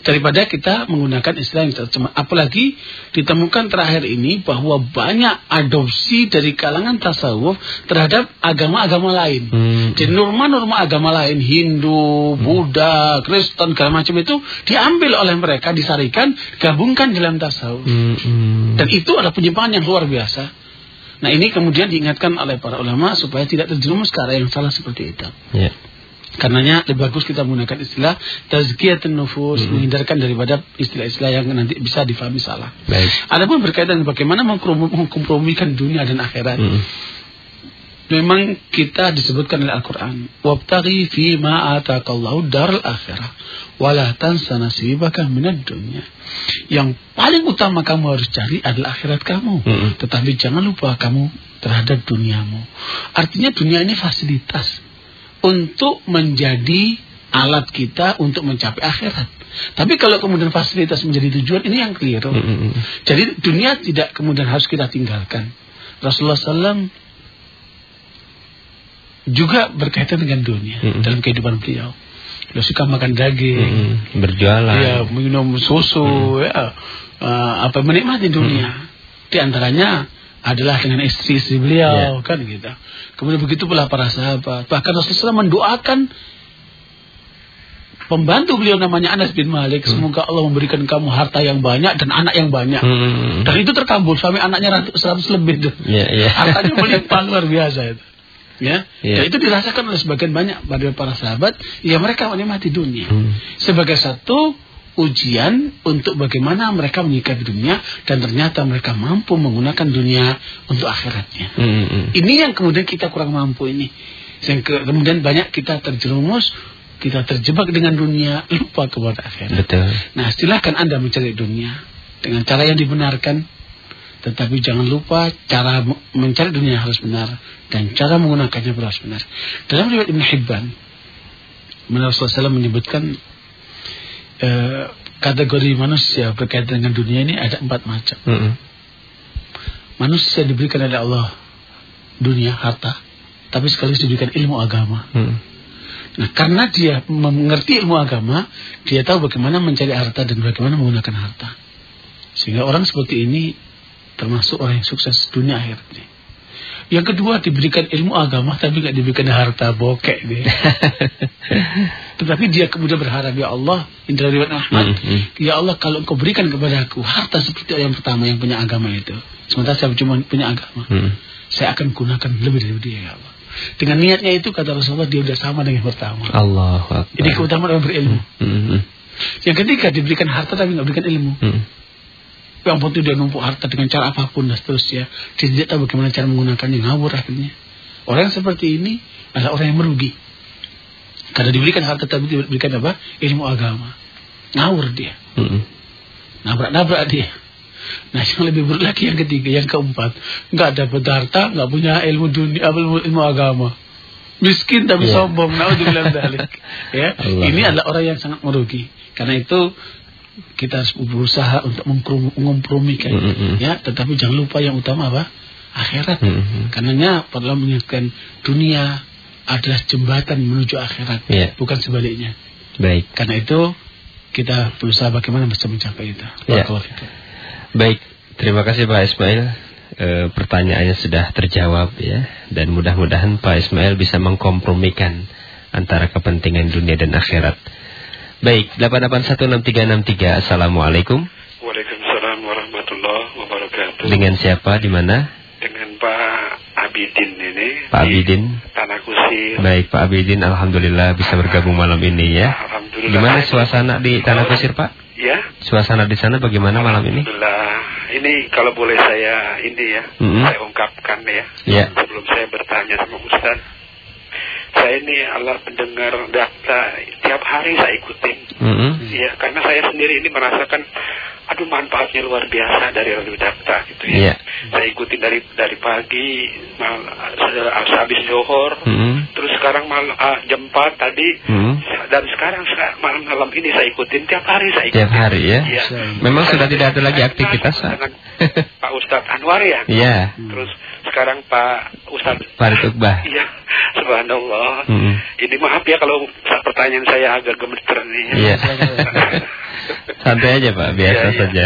Daripada kita menggunakan istilah yang tercemar. Apalagi ditemukan terakhir ini bahwa banyak adopsi dari kalangan tasawuf terhadap agama-agama lain. Mm. Jadi norma-norma agama lain, Hindu, Buddha, Kristen, segala macam itu diambil oleh mereka, disarikan, gabungkan dalam tasawuf. Mm. Dan itu adalah penyimpangan yang luar biasa. Nah ini kemudian diingatkan oleh para ulama supaya tidak terjerumus ke arah yang salah seperti itu. Ya. Karenanya lebih bagus kita menggunakan istilah tazkiyatun nufus, Hmm. menghindarkan daripada istilah-istilah yang nanti bisa difahami salah. Baik. Adapun berkaitan bagaimana mengkompromikan dunia dan akhirat, Mm. memang kita disebutkan oleh Al-Quran, wabtaghi fi ma atakallahu daral akhirah, wala tansa nasibaka minad dunya. Yang paling utama kamu harus cari adalah akhirat kamu. Mm. Tetapi jangan lupa kamu terhadap duniamu. Artinya dunia ini fasilitas untuk menjadi alat kita untuk mencapai akhirat. Tapi kalau kemudian fasilitas menjadi tujuan ini yang keliru. Mm, mm, mm. Jadi dunia tidak kemudian harus kita tinggalkan. Rasulullah SAW juga berkaitan dengan dunia Mm-mm. dalam kehidupan beliau. Beliau suka makan daging, Mm, mm. Berjualan. ya minum susu, ya eh, apa menikmati dunia. Di antaranya adalah dengan istri-istri beliau kan gitu. Kemudian begitu pula para sahabat. Bahkan Rasulullah mendoakan pembantu beliau namanya Anas bin Malik, semoga Allah memberikan kamu harta yang banyak dan anak yang banyak. Mm, mm, mm. Dan itu terkabul sampai anaknya ratus- seratus lebih tuh. Iya, iya. Hartanya melimpah luar biasa itu. Ya, Iya. dan itu dirasakan oleh sebagian banyak pada para sahabat. Ya mereka menikmati dunia Hmm. sebagai satu ujian untuk bagaimana mereka menyikapi dunia dan ternyata mereka mampu menggunakan dunia untuk akhiratnya. Mm, mm, mm. Ini yang kemudian kita kurang mampu ini. Yang ke- kemudian banyak kita terjerumus, kita terjebak dengan dunia, lupa kepada akhirat. Betul. Nah, silahkan Anda mencari dunia dengan cara yang dibenarkan. Tetapi jangan lupa cara me- mencari dunia harus benar dan cara menggunakannya harus benar. Dalam riwayat Ibn Hibban, Rasulullah SAW menyebutkan eh, kategori manusia berkaitan dengan dunia ini ada empat macam. Mm, mm. Manusia diberikan oleh Allah dunia, harta, tapi sekaligus diberikan ilmu agama. Mm. Nah, karena dia mengerti ilmu agama, dia tahu bagaimana mencari harta dan bagaimana menggunakan harta. Sehingga orang seperti ini termasuk orang yang sukses dunia akhirnya. Yang kedua diberikan ilmu agama tapi nggak diberikan harta bokek dia. Tetapi dia kemudian berharap ya Allah, Indra riwayat Ahmad, Hmm, hmm. ya Allah kalau engkau berikan kepada aku harta seperti yang pertama yang punya agama itu. Sementara saya cuma punya agama. Mm. Saya akan gunakan lebih dari dia ya Allah. Dengan niatnya itu kata Rasulullah dia sudah sama dengan yang pertama. Allahu Akbar. Ini keutamaan orang berilmu. Mm, mm, Yang ketiga diberikan harta tapi nggak berikan ilmu. mm. Yang penting dia numpuk harta dengan cara apa pun dan seterusnya. Dia tidak tahu bagaimana cara menggunakannya ngawur akhirnya. Orang yang seperti ini adalah orang yang merugi. Karena diberikan harta tapi diberikan apa? Ilmu agama. Ngawur dia. Nabrak-nabrak dia. Nah yang lebih buruk lagi yang ketiga, yang keempat. Nggak dapat harta, nggak punya ilmu dunia, ilmu, ilmu agama. Miskin tapi Ya. sombong. Naudzubillah min dzalik. Ya, Allah. ini adalah orang yang sangat merugi. Karena itu kita harus berusaha untuk mengkompromikan. Mm, mm, mm. Ya, tetapi jangan lupa yang utama apa? Akhirat. Mm, mm. Karenanya perlu mengingatkan dunia adalah jembatan menuju akhirat, Ya. bukan sebaliknya. Baik. Karena itu kita berusaha bagaimana bisa mencapai itu. Ya. Barakallahu fikum. Baik, terima kasih Pak Ismail. E, pertanyaannya sudah terjawab ya, dan mudah-mudahan Pak Ismail bisa mengkompromikan antara kepentingan dunia dan akhirat. Baik, 8816363. Assalamualaikum. Waalaikumsalam warahmatullahi wabarakatuh. Dengan siapa di mana? Dengan Pak Abidin ini. Pak di Abidin. Tanah Kusir. Baik, Pak Abidin, alhamdulillah bisa bergabung malam ini ya. Alhamdulillah. Gimana suasana di Tanah Kusir, Pak? Ya. Suasana di sana bagaimana malam ini? Alhamdulillah. Ini kalau boleh saya ini ya, Mm-mm. saya ungkapkan ya. Ya. Sebelum saya bertanya sama Ustaz. Saya ini Allah pendengar data tiap hari saya ikutin. Mm-mm. Ya, karena saya sendiri ini merasakan aduh manfaatnya luar biasa dari Radio Dakta gitu ya. Iya. Saya ikutin dari dari pagi mal, eh, habis Johor, Mm-mm. terus sekarang mal, ah, jam 4 tadi Mm. dan sekarang seka- malam-malam ini saya ikutin tiap hari saya ikutin. Tiap hari ya? Iya. Memang sudah tidak ada lagi aktivitas, dengan Pak Ustadz Anwar ya. Iya, Terus sekarang Pak Ustadz Farid Uqbah. Iya, subhanallah. Mm-mm. Ini maaf ya kalau pertanyaan saya agak gemeter nih. Iya. Santai aja Pak, biasa Iya, iya. saja.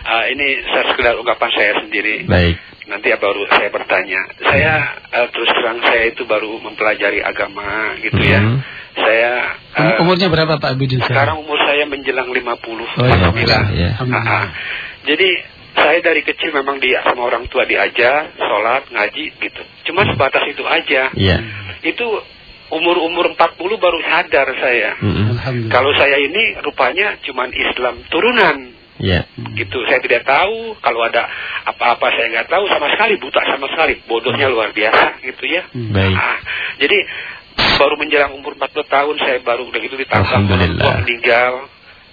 Ah, ini saya sekedar ungkapan saya sendiri. Baik. Nanti ya baru saya bertanya. Saya eh, terus terang saya itu baru mempelajari agama gitu ya. Mhm. Saya Um- eh, Umurnya berapa Pak Abidin sekarang? umur saya menjelang 50. Oh, iya, Alhamdulillah. iya. Alhamdulillah. Ah, ah. Jadi saya dari kecil memang di sama orang tua diajar sholat ngaji gitu. Cuma sebatas itu aja. Iya. Itu umur-umur 40 baru sadar saya. Kalau saya ini rupanya cuman Islam turunan Iya. gitu. Saya tidak tahu kalau ada apa-apa saya nggak tahu sama sekali buta sama sekali bodohnya luar biasa gitu ya. Hmm. Baik. Ah, jadi baru menjelang umur 40 tahun saya baru udah gitu ditangkap orang meninggal.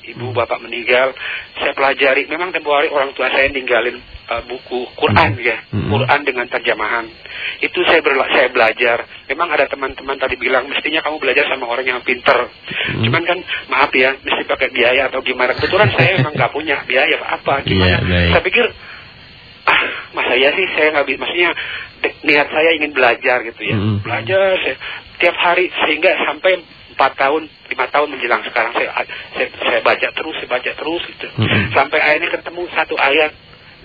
Ibu bapak meninggal, saya pelajari. Memang tempo hari orang tua saya ninggalin uh, buku Quran Hmm. ya, Hmm. Quran dengan terjemahan. Itu saya berla- saya belajar. Memang ada teman-teman tadi bilang mestinya kamu belajar sama orang yang pinter. Hmm. Cuman kan maaf ya, mesti pakai biaya atau gimana. Kebetulan saya memang nggak punya biaya apa Iya, gimana. baik. saya pikir ah masa ya sih saya nggak bisa maksudnya niat saya ingin belajar gitu ya Mm. belajar saya, tiap hari sehingga sampai empat tahun lima tahun menjelang sekarang saya saya, saya baca terus saya baca terus gitu Mm-mm. sampai akhirnya ketemu satu ayat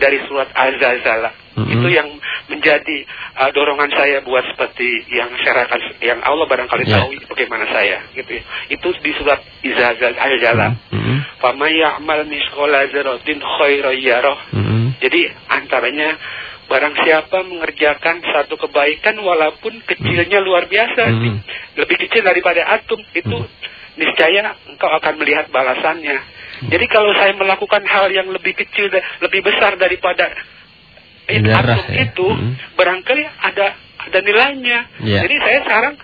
dari surat Az-Zalzalah Mm-mm. itu yang menjadi uh, dorongan saya buat seperti yang saya akan yang Allah barangkali Ya. tahu bagaimana saya gitu ya itu di surat Az-Zalzalah Mm-mm. Faman ya'mal misqala dzarratin khairan yarah jadi antaranya barang siapa mengerjakan satu kebaikan walaupun kecilnya luar biasa, Hmm. lebih kecil daripada atom, itu Hmm. niscaya engkau akan melihat balasannya. Jadi kalau saya melakukan hal yang lebih kecil, lebih besar daripada itu, Zarah, atom ya. itu, Hmm. barangkali ada ada nilainya. Ya. Jadi saya sekarang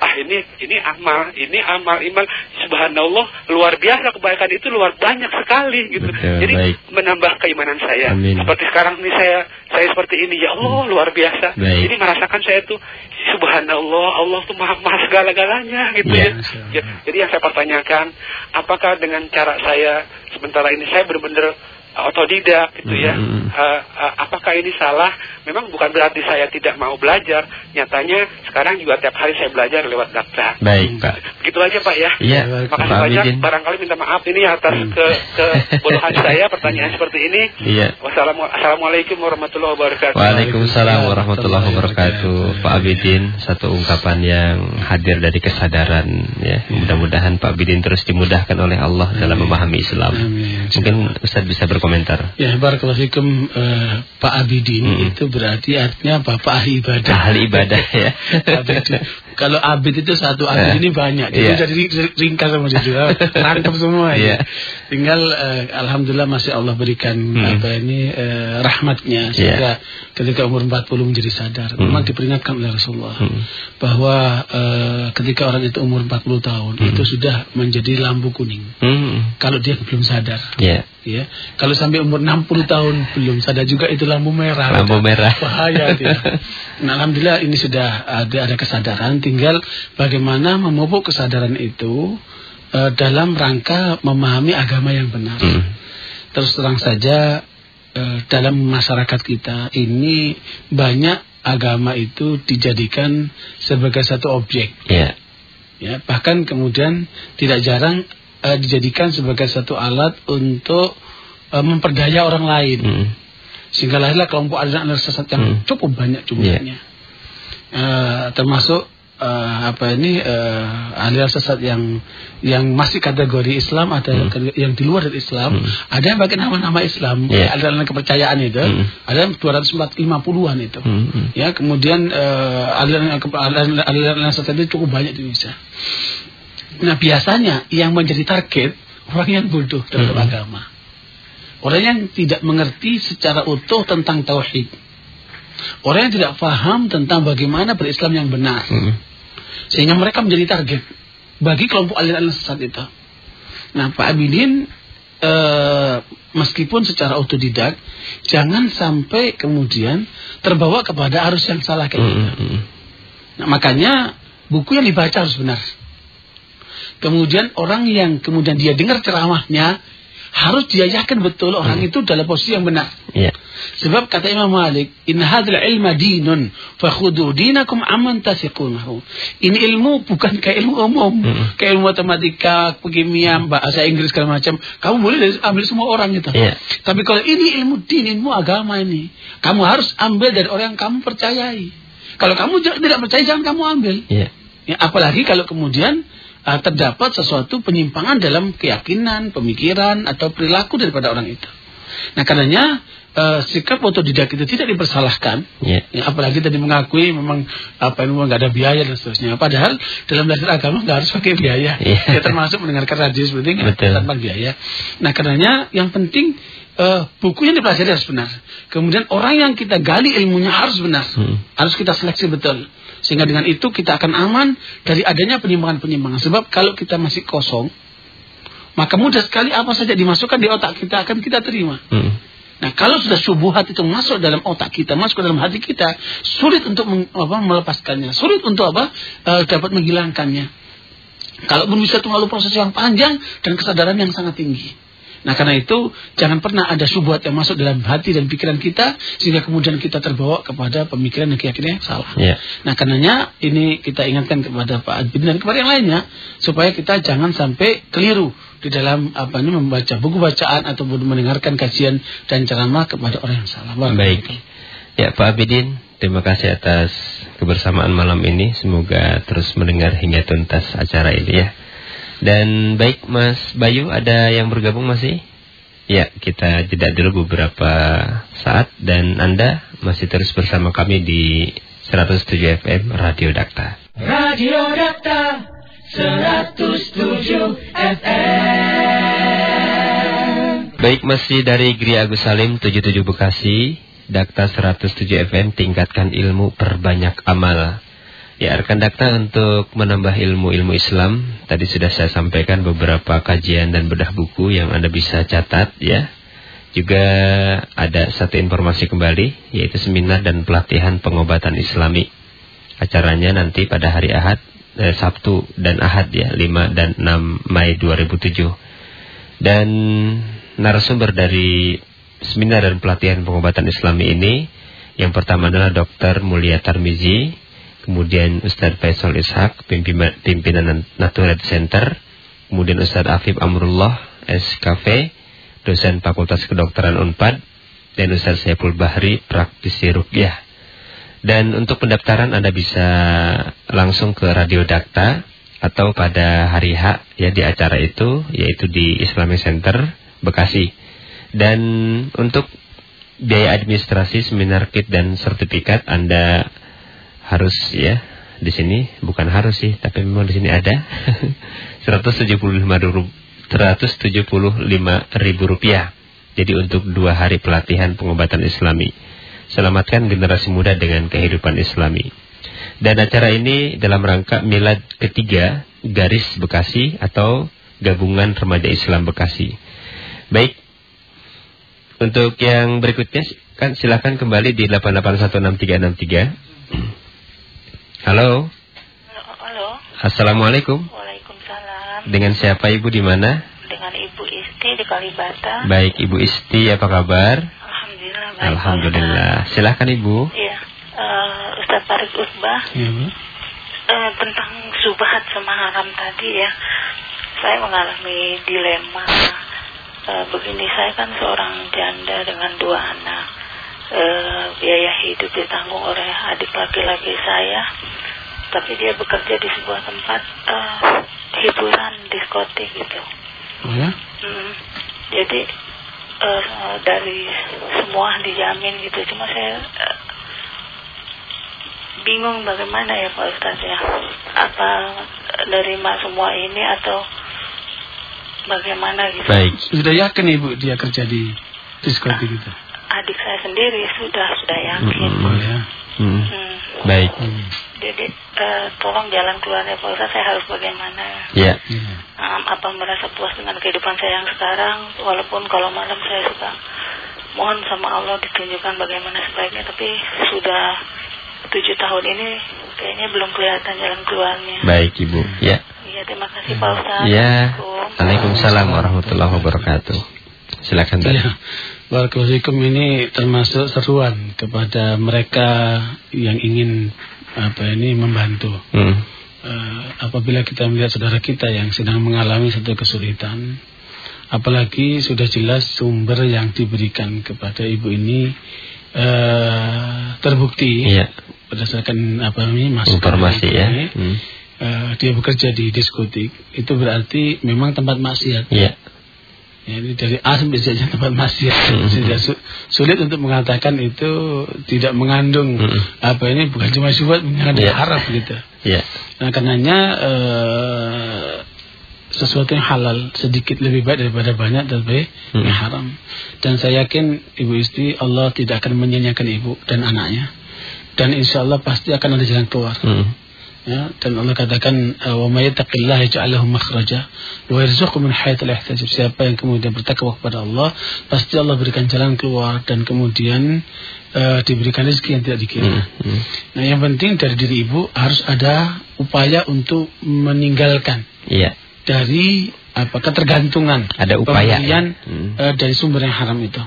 ah ini ini amal, ini amal iman subhanallah luar biasa kebaikan itu luar banyak sekali gitu. Betul, Jadi baik. menambah keimanan saya. Amin. Seperti sekarang ini saya saya seperti ini ya Allah luar biasa. Baik. Jadi merasakan saya tuh subhanallah Allah tuh maha, maha segala-galanya gitu Ya. ya. Ya, Jadi yang saya pertanyakan apakah dengan cara saya sementara ini saya benar-benar otodidak gitu ya. Mm. Uh, uh, apakah ini salah? Memang bukan berarti saya tidak mau belajar. Nyatanya sekarang juga tiap hari saya belajar lewat daftar. Baik, Pak. Begitu aja Pak ya. Iya, Makasih Pak banyak. Barangkali minta maaf ini atas Hmm. ke kebodohan saya pertanyaan seperti ini. Iya. Wassalamu- Assalamualaikum warahmatullahi wabarakatuh. Waalaikumsalam warahmatullahi wabarakatuh. Pak Abidin, satu ungkapan yang hadir dari kesadaran ya. Mudah-mudahan Pak Abidin terus dimudahkan oleh Allah dalam memahami Islam. Amin. Mungkin Ustaz bisa berkomentar. Ya, barakallahu fikum eh, Pak Abidin Mm-mm. itu berarti artinya Bapak ahli ibadah. Ahli ibadah ya. Kalau abid itu satu abid Eh, ini banyak. Jadi iya. jadi ri- ringkas sama dia juga. Rangkap semua Iya. ya. Tinggal eh, alhamdulillah masih Allah berikan Hmm. apa ini eh, rahmatnya sehingga ketika umur 40 menjadi sadar. Hmm. Memang diperingatkan oleh Rasulullah Hmm. bahwa eh, ketika orang itu umur 40 tahun Hmm. itu sudah menjadi lampu kuning. Hmm. Kalau dia belum sadar Ya. ya. Kalau sampai umur 60 tahun belum sadar juga itu lampu merah. Lampu merah. Bahaya dia. Nah, alhamdulillah ini sudah ada ada kesadaran tinggal bagaimana memupuk kesadaran itu eh, dalam rangka memahami agama yang benar. Hmm. Terus terang saja eh, dalam masyarakat kita ini banyak agama itu dijadikan sebagai satu objek Ya. ya bahkan kemudian tidak jarang eh, dijadikan sebagai satu alat untuk eh, memperdaya orang lain Hmm. sehingga lahirlah kelompok aliran aliran sesat yang Hmm. cukup banyak jumlahnya Eh, termasuk eh, apa ini eh, aliran sesat yang yang masih kategori Islam ada Hmm. yang di luar dari Islam Hmm. ada yang pakai nama-nama Islam Yeah. aliran kepercayaan itu Hmm. ada yang 250-an itu Hmm. Hmm. ya kemudian eh, aliran aliran aliran sesat itu cukup banyak di Indonesia. Nah biasanya yang menjadi target orang yang bodoh terhadap Hmm. agama, orang yang tidak mengerti secara utuh tentang tauhid, orang yang tidak paham tentang bagaimana berislam yang benar, Hmm. Sehingga mereka menjadi target bagi kelompok aliran sesat itu. Nah Pak Abidin eh, meskipun secara otodidak jangan sampai kemudian terbawa kepada arus yang salah kayak gitu. Hmm. Nah, makanya buku yang dibaca harus benar. Kemudian orang yang kemudian dia dengar ceramahnya harus dia yakin betul orang itu dalam posisi yang benar. Ya. Sebab kata Imam Malik, "Inna hadzal ilma dinun, fakhudu dinakum amman tasiqunahu." Ini ilmu bukan kayak ilmu umum, Hmm. kayak ilmu matematika, kimia, bahasa Inggris segala macam. Kamu boleh ambil semua orang itu. Iya. Tapi kalau ini ilmu din, ilmu agama ini, kamu harus ambil dari orang yang kamu percayai. Kalau kamu tidak percaya jangan kamu ambil. Ya. Ya, apalagi kalau kemudian uh, terdapat sesuatu penyimpangan dalam keyakinan, pemikiran atau perilaku daripada orang itu. Nah, karenanya uh, sikap otodidak itu tidak dipersalahkan. Ya. Ya, apalagi tadi mengakui memang apa ini memang nggak ada biaya dan seterusnya. Padahal dalam belajar agama nggak harus pakai biaya. Iya. Ya, termasuk mendengarkan radio seperti ini tanpa biaya. Nah, karenanya yang penting uh, buku yang dipelajari harus benar. Kemudian orang yang kita gali ilmunya harus benar. Hmm. Harus kita seleksi betul. Sehingga dengan itu kita akan aman dari adanya penyimpangan-penyimpangan. Sebab kalau kita masih kosong, maka mudah sekali apa saja dimasukkan di otak kita akan kita terima. Hmm. Nah, kalau sudah subuhat itu masuk dalam otak kita, masuk ke dalam hati kita, sulit untuk meng- apa, melepaskannya, sulit untuk apa eh, dapat menghilangkannya. Kalaupun bisa itu melalui proses yang panjang dan kesadaran yang sangat tinggi. Nah, karena itu jangan pernah ada subuhat yang masuk dalam hati dan pikiran kita sehingga kemudian kita terbawa kepada pemikiran dan keyakinan yang salah. Ya. Nah, karenanya ini kita ingatkan kepada Pak Adbin dan kepada yang lainnya supaya kita jangan sampai keliru di dalam apa ini membaca buku bacaan ataupun mendengarkan kajian dan ceramah kepada orang yang salah. Baik. Ya Pak Abidin, terima kasih atas kebersamaan malam ini. Semoga terus mendengar hingga tuntas acara ini ya. Dan baik Mas Bayu, ada yang bergabung masih? Ya, kita jeda dulu beberapa saat dan Anda masih terus bersama kami di 107 FM Radio Dakta. Radio Dakta 107 FM. Baik, masih dari Gri Agus Salim 77 Bekasi, Dakta 107 FM tingkatkan ilmu perbanyak amal. Ya, rekan Dakta untuk menambah ilmu-ilmu Islam, tadi sudah saya sampaikan beberapa kajian dan bedah buku yang Anda bisa catat ya. Juga ada satu informasi kembali, yaitu seminar dan pelatihan pengobatan Islami. Acaranya nanti pada hari Ahad, eh, Sabtu dan Ahad ya, 5 dan 6 Mei 2007. Dan narasumber dari seminar dan pelatihan pengobatan Islami ini yang pertama adalah Dr. Mulia Tarmizi, kemudian Ustadz Faisal Ishak, pimpinan, pimpinan Natural Center, kemudian Ustadz Afif Amrullah, SKV, dosen Fakultas Kedokteran Unpad, dan Ustadz Saiful Bahri, praktisi Rukyah. Dan untuk pendaftaran Anda bisa langsung ke Radio Dakta atau pada hari H ya di acara itu yaitu di Islamic Center Bekasi. Dan untuk biaya administrasi seminar kit dan sertifikat Anda harus ya di sini bukan harus sih tapi memang di sini ada 175 ru- 175 ribu rupiah. Jadi untuk dua hari pelatihan pengobatan Islami. Selamatkan generasi muda dengan kehidupan Islami. Dan acara ini dalam rangka milad ketiga Garis Bekasi atau Gabungan Remaja Islam Bekasi. Baik. Untuk yang berikutnya kan silakan kembali di 8816363. Halo. Halo, Assalamualaikum. Waalaikumsalam. Dengan siapa Ibu di mana? Dengan Ibu Isti di Kalibata. Baik Ibu Isti apa kabar? Alhamdulillah. baik, Alhamdulillah. Silakan Ibu. Iya, eh, Ustaz Farid Utbah Ya, Bu. eh, tentang subhat sama haram tadi ya. Saya mengalami dilema. Eh, begini, saya kan seorang janda dengan dua anak. Eh, biaya hidup ditanggung oleh adik laki-laki saya. Tapi dia bekerja di sebuah tempat eh, hiburan diskotik gitu. Oh ya? Hmm, jadi eh, dari semua dijamin gitu, cuma saya eh, bingung bagaimana ya Pak Ustadz ya, apa nerima semua ini atau bagaimana gitu? Baik. Sudah yakin Ibu dia kerja di diskotik itu? Adik saya sendiri sudah sudah yakin. Ya. Hmm. Hmm, Baik. Hmm. jadi eh, tolong jalan keluarnya Pak Ustadz, saya harus bagaimana? Ya. Iya. Um, apa merasa puas dengan kehidupan saya yang sekarang walaupun kalau malam saya suka mohon sama Allah ditunjukkan bagaimana sebaiknya tapi sudah tujuh tahun ini kayaknya belum kelihatan jalan keluarnya Baik Ibu. Ya. iya terima kasih Pak Ustaz Ya. Assalamualaikum. Waalaikumsalam warahmatullahi wabarakatuh. Silakan. Iya. Barakallahu ini termasuk seruan kepada mereka yang ingin apa ini membantu. Hmm. Eh, apabila kita melihat saudara kita yang sedang mengalami satu kesulitan, apalagi sudah jelas sumber yang diberikan kepada ibu ini eh, terbukti Iya. berdasarkan apa ini masukan Informasi ya. ini, Hmm. eh, dia bekerja di diskotik, itu berarti memang tempat maksiat. Iya. Ya, ini dari A sampai Z tempat maksiat. Hmm. Sudah su- sulit untuk mengatakan itu tidak mengandung Hmm. apa ini bukan cuma syubhat mengandung Iya. haram gitu. Iya. Nah karenanya eh, sesuatu yang halal sedikit lebih baik daripada banyak tapi Hmm. yang haram. Dan saya yakin ibu istri Allah tidak akan menyanyiakan ibu dan anaknya. Dan insya Allah pasti akan ada jalan keluar. Hmm. Ya, dan Allah katakan wa may yattaqillaha yaj'al lahu makhraja wa yarzuqhu min haythu la yahtasib. Siapa yang kemudian bertakwa kepada Allah, pasti Allah berikan jalan keluar dan kemudian uh, diberikan rezeki yang tidak dikira. Hmm, hmm. Nah, yang penting dari diri ibu harus ada upaya untuk meninggalkan Iya. dari apa ketergantungan Ada upaya, pemberian ya. Hmm. eh, dari sumber yang haram itu.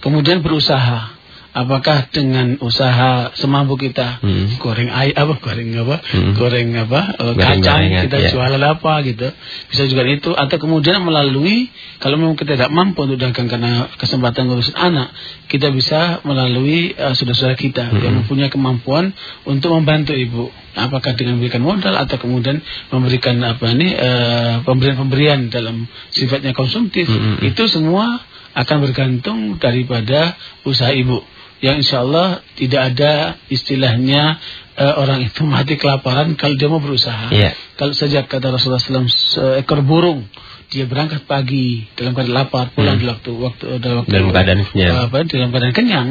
Kemudian berusaha. Apakah dengan usaha semampu kita Hmm. goreng ayam apa goreng apa Hmm. goreng apa eh, Goreng kacang gorengan, kita ya. jualan apa gitu bisa juga itu atau kemudian melalui kalau memang kita tidak mampu untuk dagang karena kesempatan ngurusin anak kita bisa melalui eh, saudara-saudara kita Hmm. yang mempunyai kemampuan untuk membantu ibu apakah dengan memberikan modal atau kemudian memberikan apa ini eh, pemberian-pemberian dalam sifatnya konsumtif Hmm. itu semua akan bergantung daripada usaha ibu yang insya Allah tidak ada istilahnya eh, orang itu mati kelaparan kalau dia mau berusaha Iya. kalau sejak kata Rasulullah SAW seekor burung dia berangkat pagi dalam keadaan lapar pulang Hmm. di waktu waktu dalam waktu Dalam keadaan kenyang. apa dalam keadaan kenyang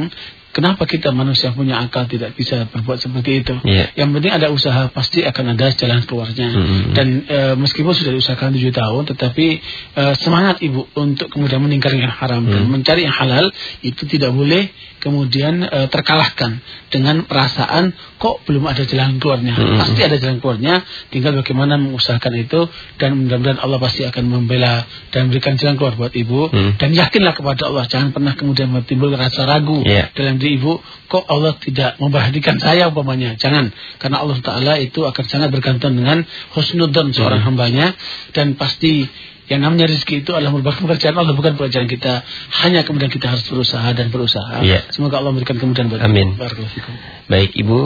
kenapa kita manusia punya akal tidak bisa berbuat seperti itu Iya. yang penting ada usaha pasti akan ada jalan keluarnya Hmm. dan eh, meskipun sudah diusahakan tujuh tahun tetapi eh, semangat ibu untuk kemudian meninggalkan yang haram dan Hmm. mencari yang halal itu tidak boleh kemudian eh, terkalahkan dengan perasaan kok belum ada jalan keluarnya Hmm. pasti ada jalan keluarnya tinggal bagaimana mengusahakan itu dan mudah-mudahan Allah pasti akan membela dan memberikan jalan keluar buat ibu Hmm. dan yakinlah kepada Allah jangan pernah kemudian timbul rasa ragu Iya. dalam diri ibu kok Allah tidak memperhatikan saya umpamanya jangan karena Allah Taala itu akan sangat bergantung dengan husnudzon seorang Hmm. hambanya dan pasti yang namanya rezeki itu adalah merupakan pekerjaan Allah bukan pekerjaan kita hanya kemudian kita harus berusaha dan berusaha Iya. semoga Allah memberikan kemudahan buat Amin. Baik Ibu,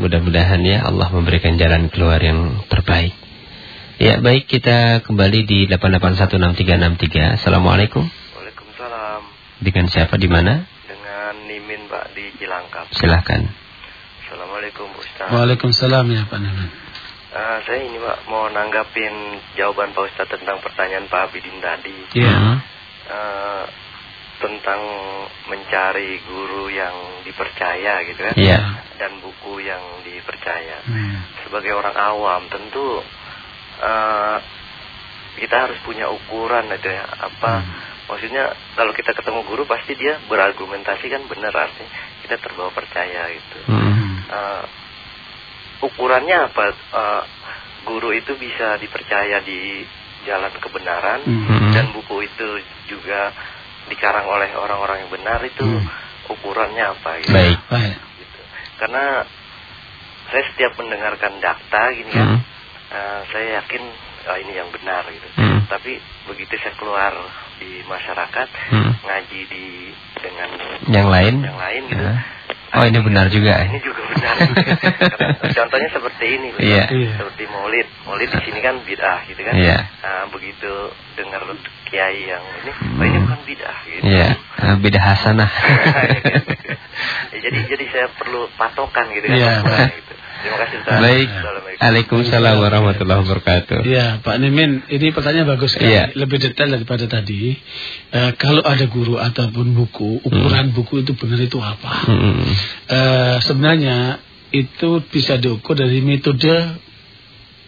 mudah-mudahan ya Allah memberikan jalan keluar yang terbaik. Ya, baik kita kembali di 8816363. Assalamualaikum. Waalaikumsalam. Dengan siapa di mana? Dengan Nimin Pak di Cilangkap. Silahkan. Assalamualaikum Ustaz. Waalaikumsalam ya Pak Naman Ah, saya ini Pak mau nanggapin jawaban Pak Ustaz tentang pertanyaan Pak Abidin tadi. Iya. Hmm. Ah, tentang mencari guru yang dipercaya gitu kan. Iya. Dan buku yang dipercaya. Hmm. Sebagai orang awam tentu ah, kita harus punya ukuran itu ya. Apa maksudnya kalau kita ketemu guru pasti dia berargumentasi kan benar artinya kita terbawa percaya gitu. Hmm. Eh, ukurannya apa? Eh, guru itu bisa dipercaya di jalan kebenaran Hmm. dan buku itu juga dikarang oleh orang-orang yang benar itu Hmm. ukurannya apa? Gitu. Baik. Baik. Gitu. Karena saya setiap mendengarkan data gini kan, Hmm. eh, saya yakin ah, ini yang benar gitu. Hmm. Tapi begitu saya keluar di masyarakat Hmm. ngaji di dengan Yang lain? yang lain gitu. Ya. Oh, ini benar juga. Ini juga benar. Contohnya seperti ini. Iya. Iya. seperti Maulid. Maulid di sini kan bid'ah gitu kan. Iya. Nah, begitu dengar kiai yang ini, oh ini bukan bid'ah gitu. Iya, eh, beda hasanah. Ya, jadi jadi saya perlu patokan gitu kan. Iya, gitu. Terima kasih Ustaz. Baik. Assalamualaikum. Waalaikumsalam warahmatullahi wabarakatuh. Ya, Pak Nimin, ini pertanyaan bagus sekali. Iya. Lebih detail daripada tadi. Eh, kalau ada guru ataupun buku, ukuran buku itu benar itu apa? Hmm. Eh, sebenarnya itu bisa diukur dari metode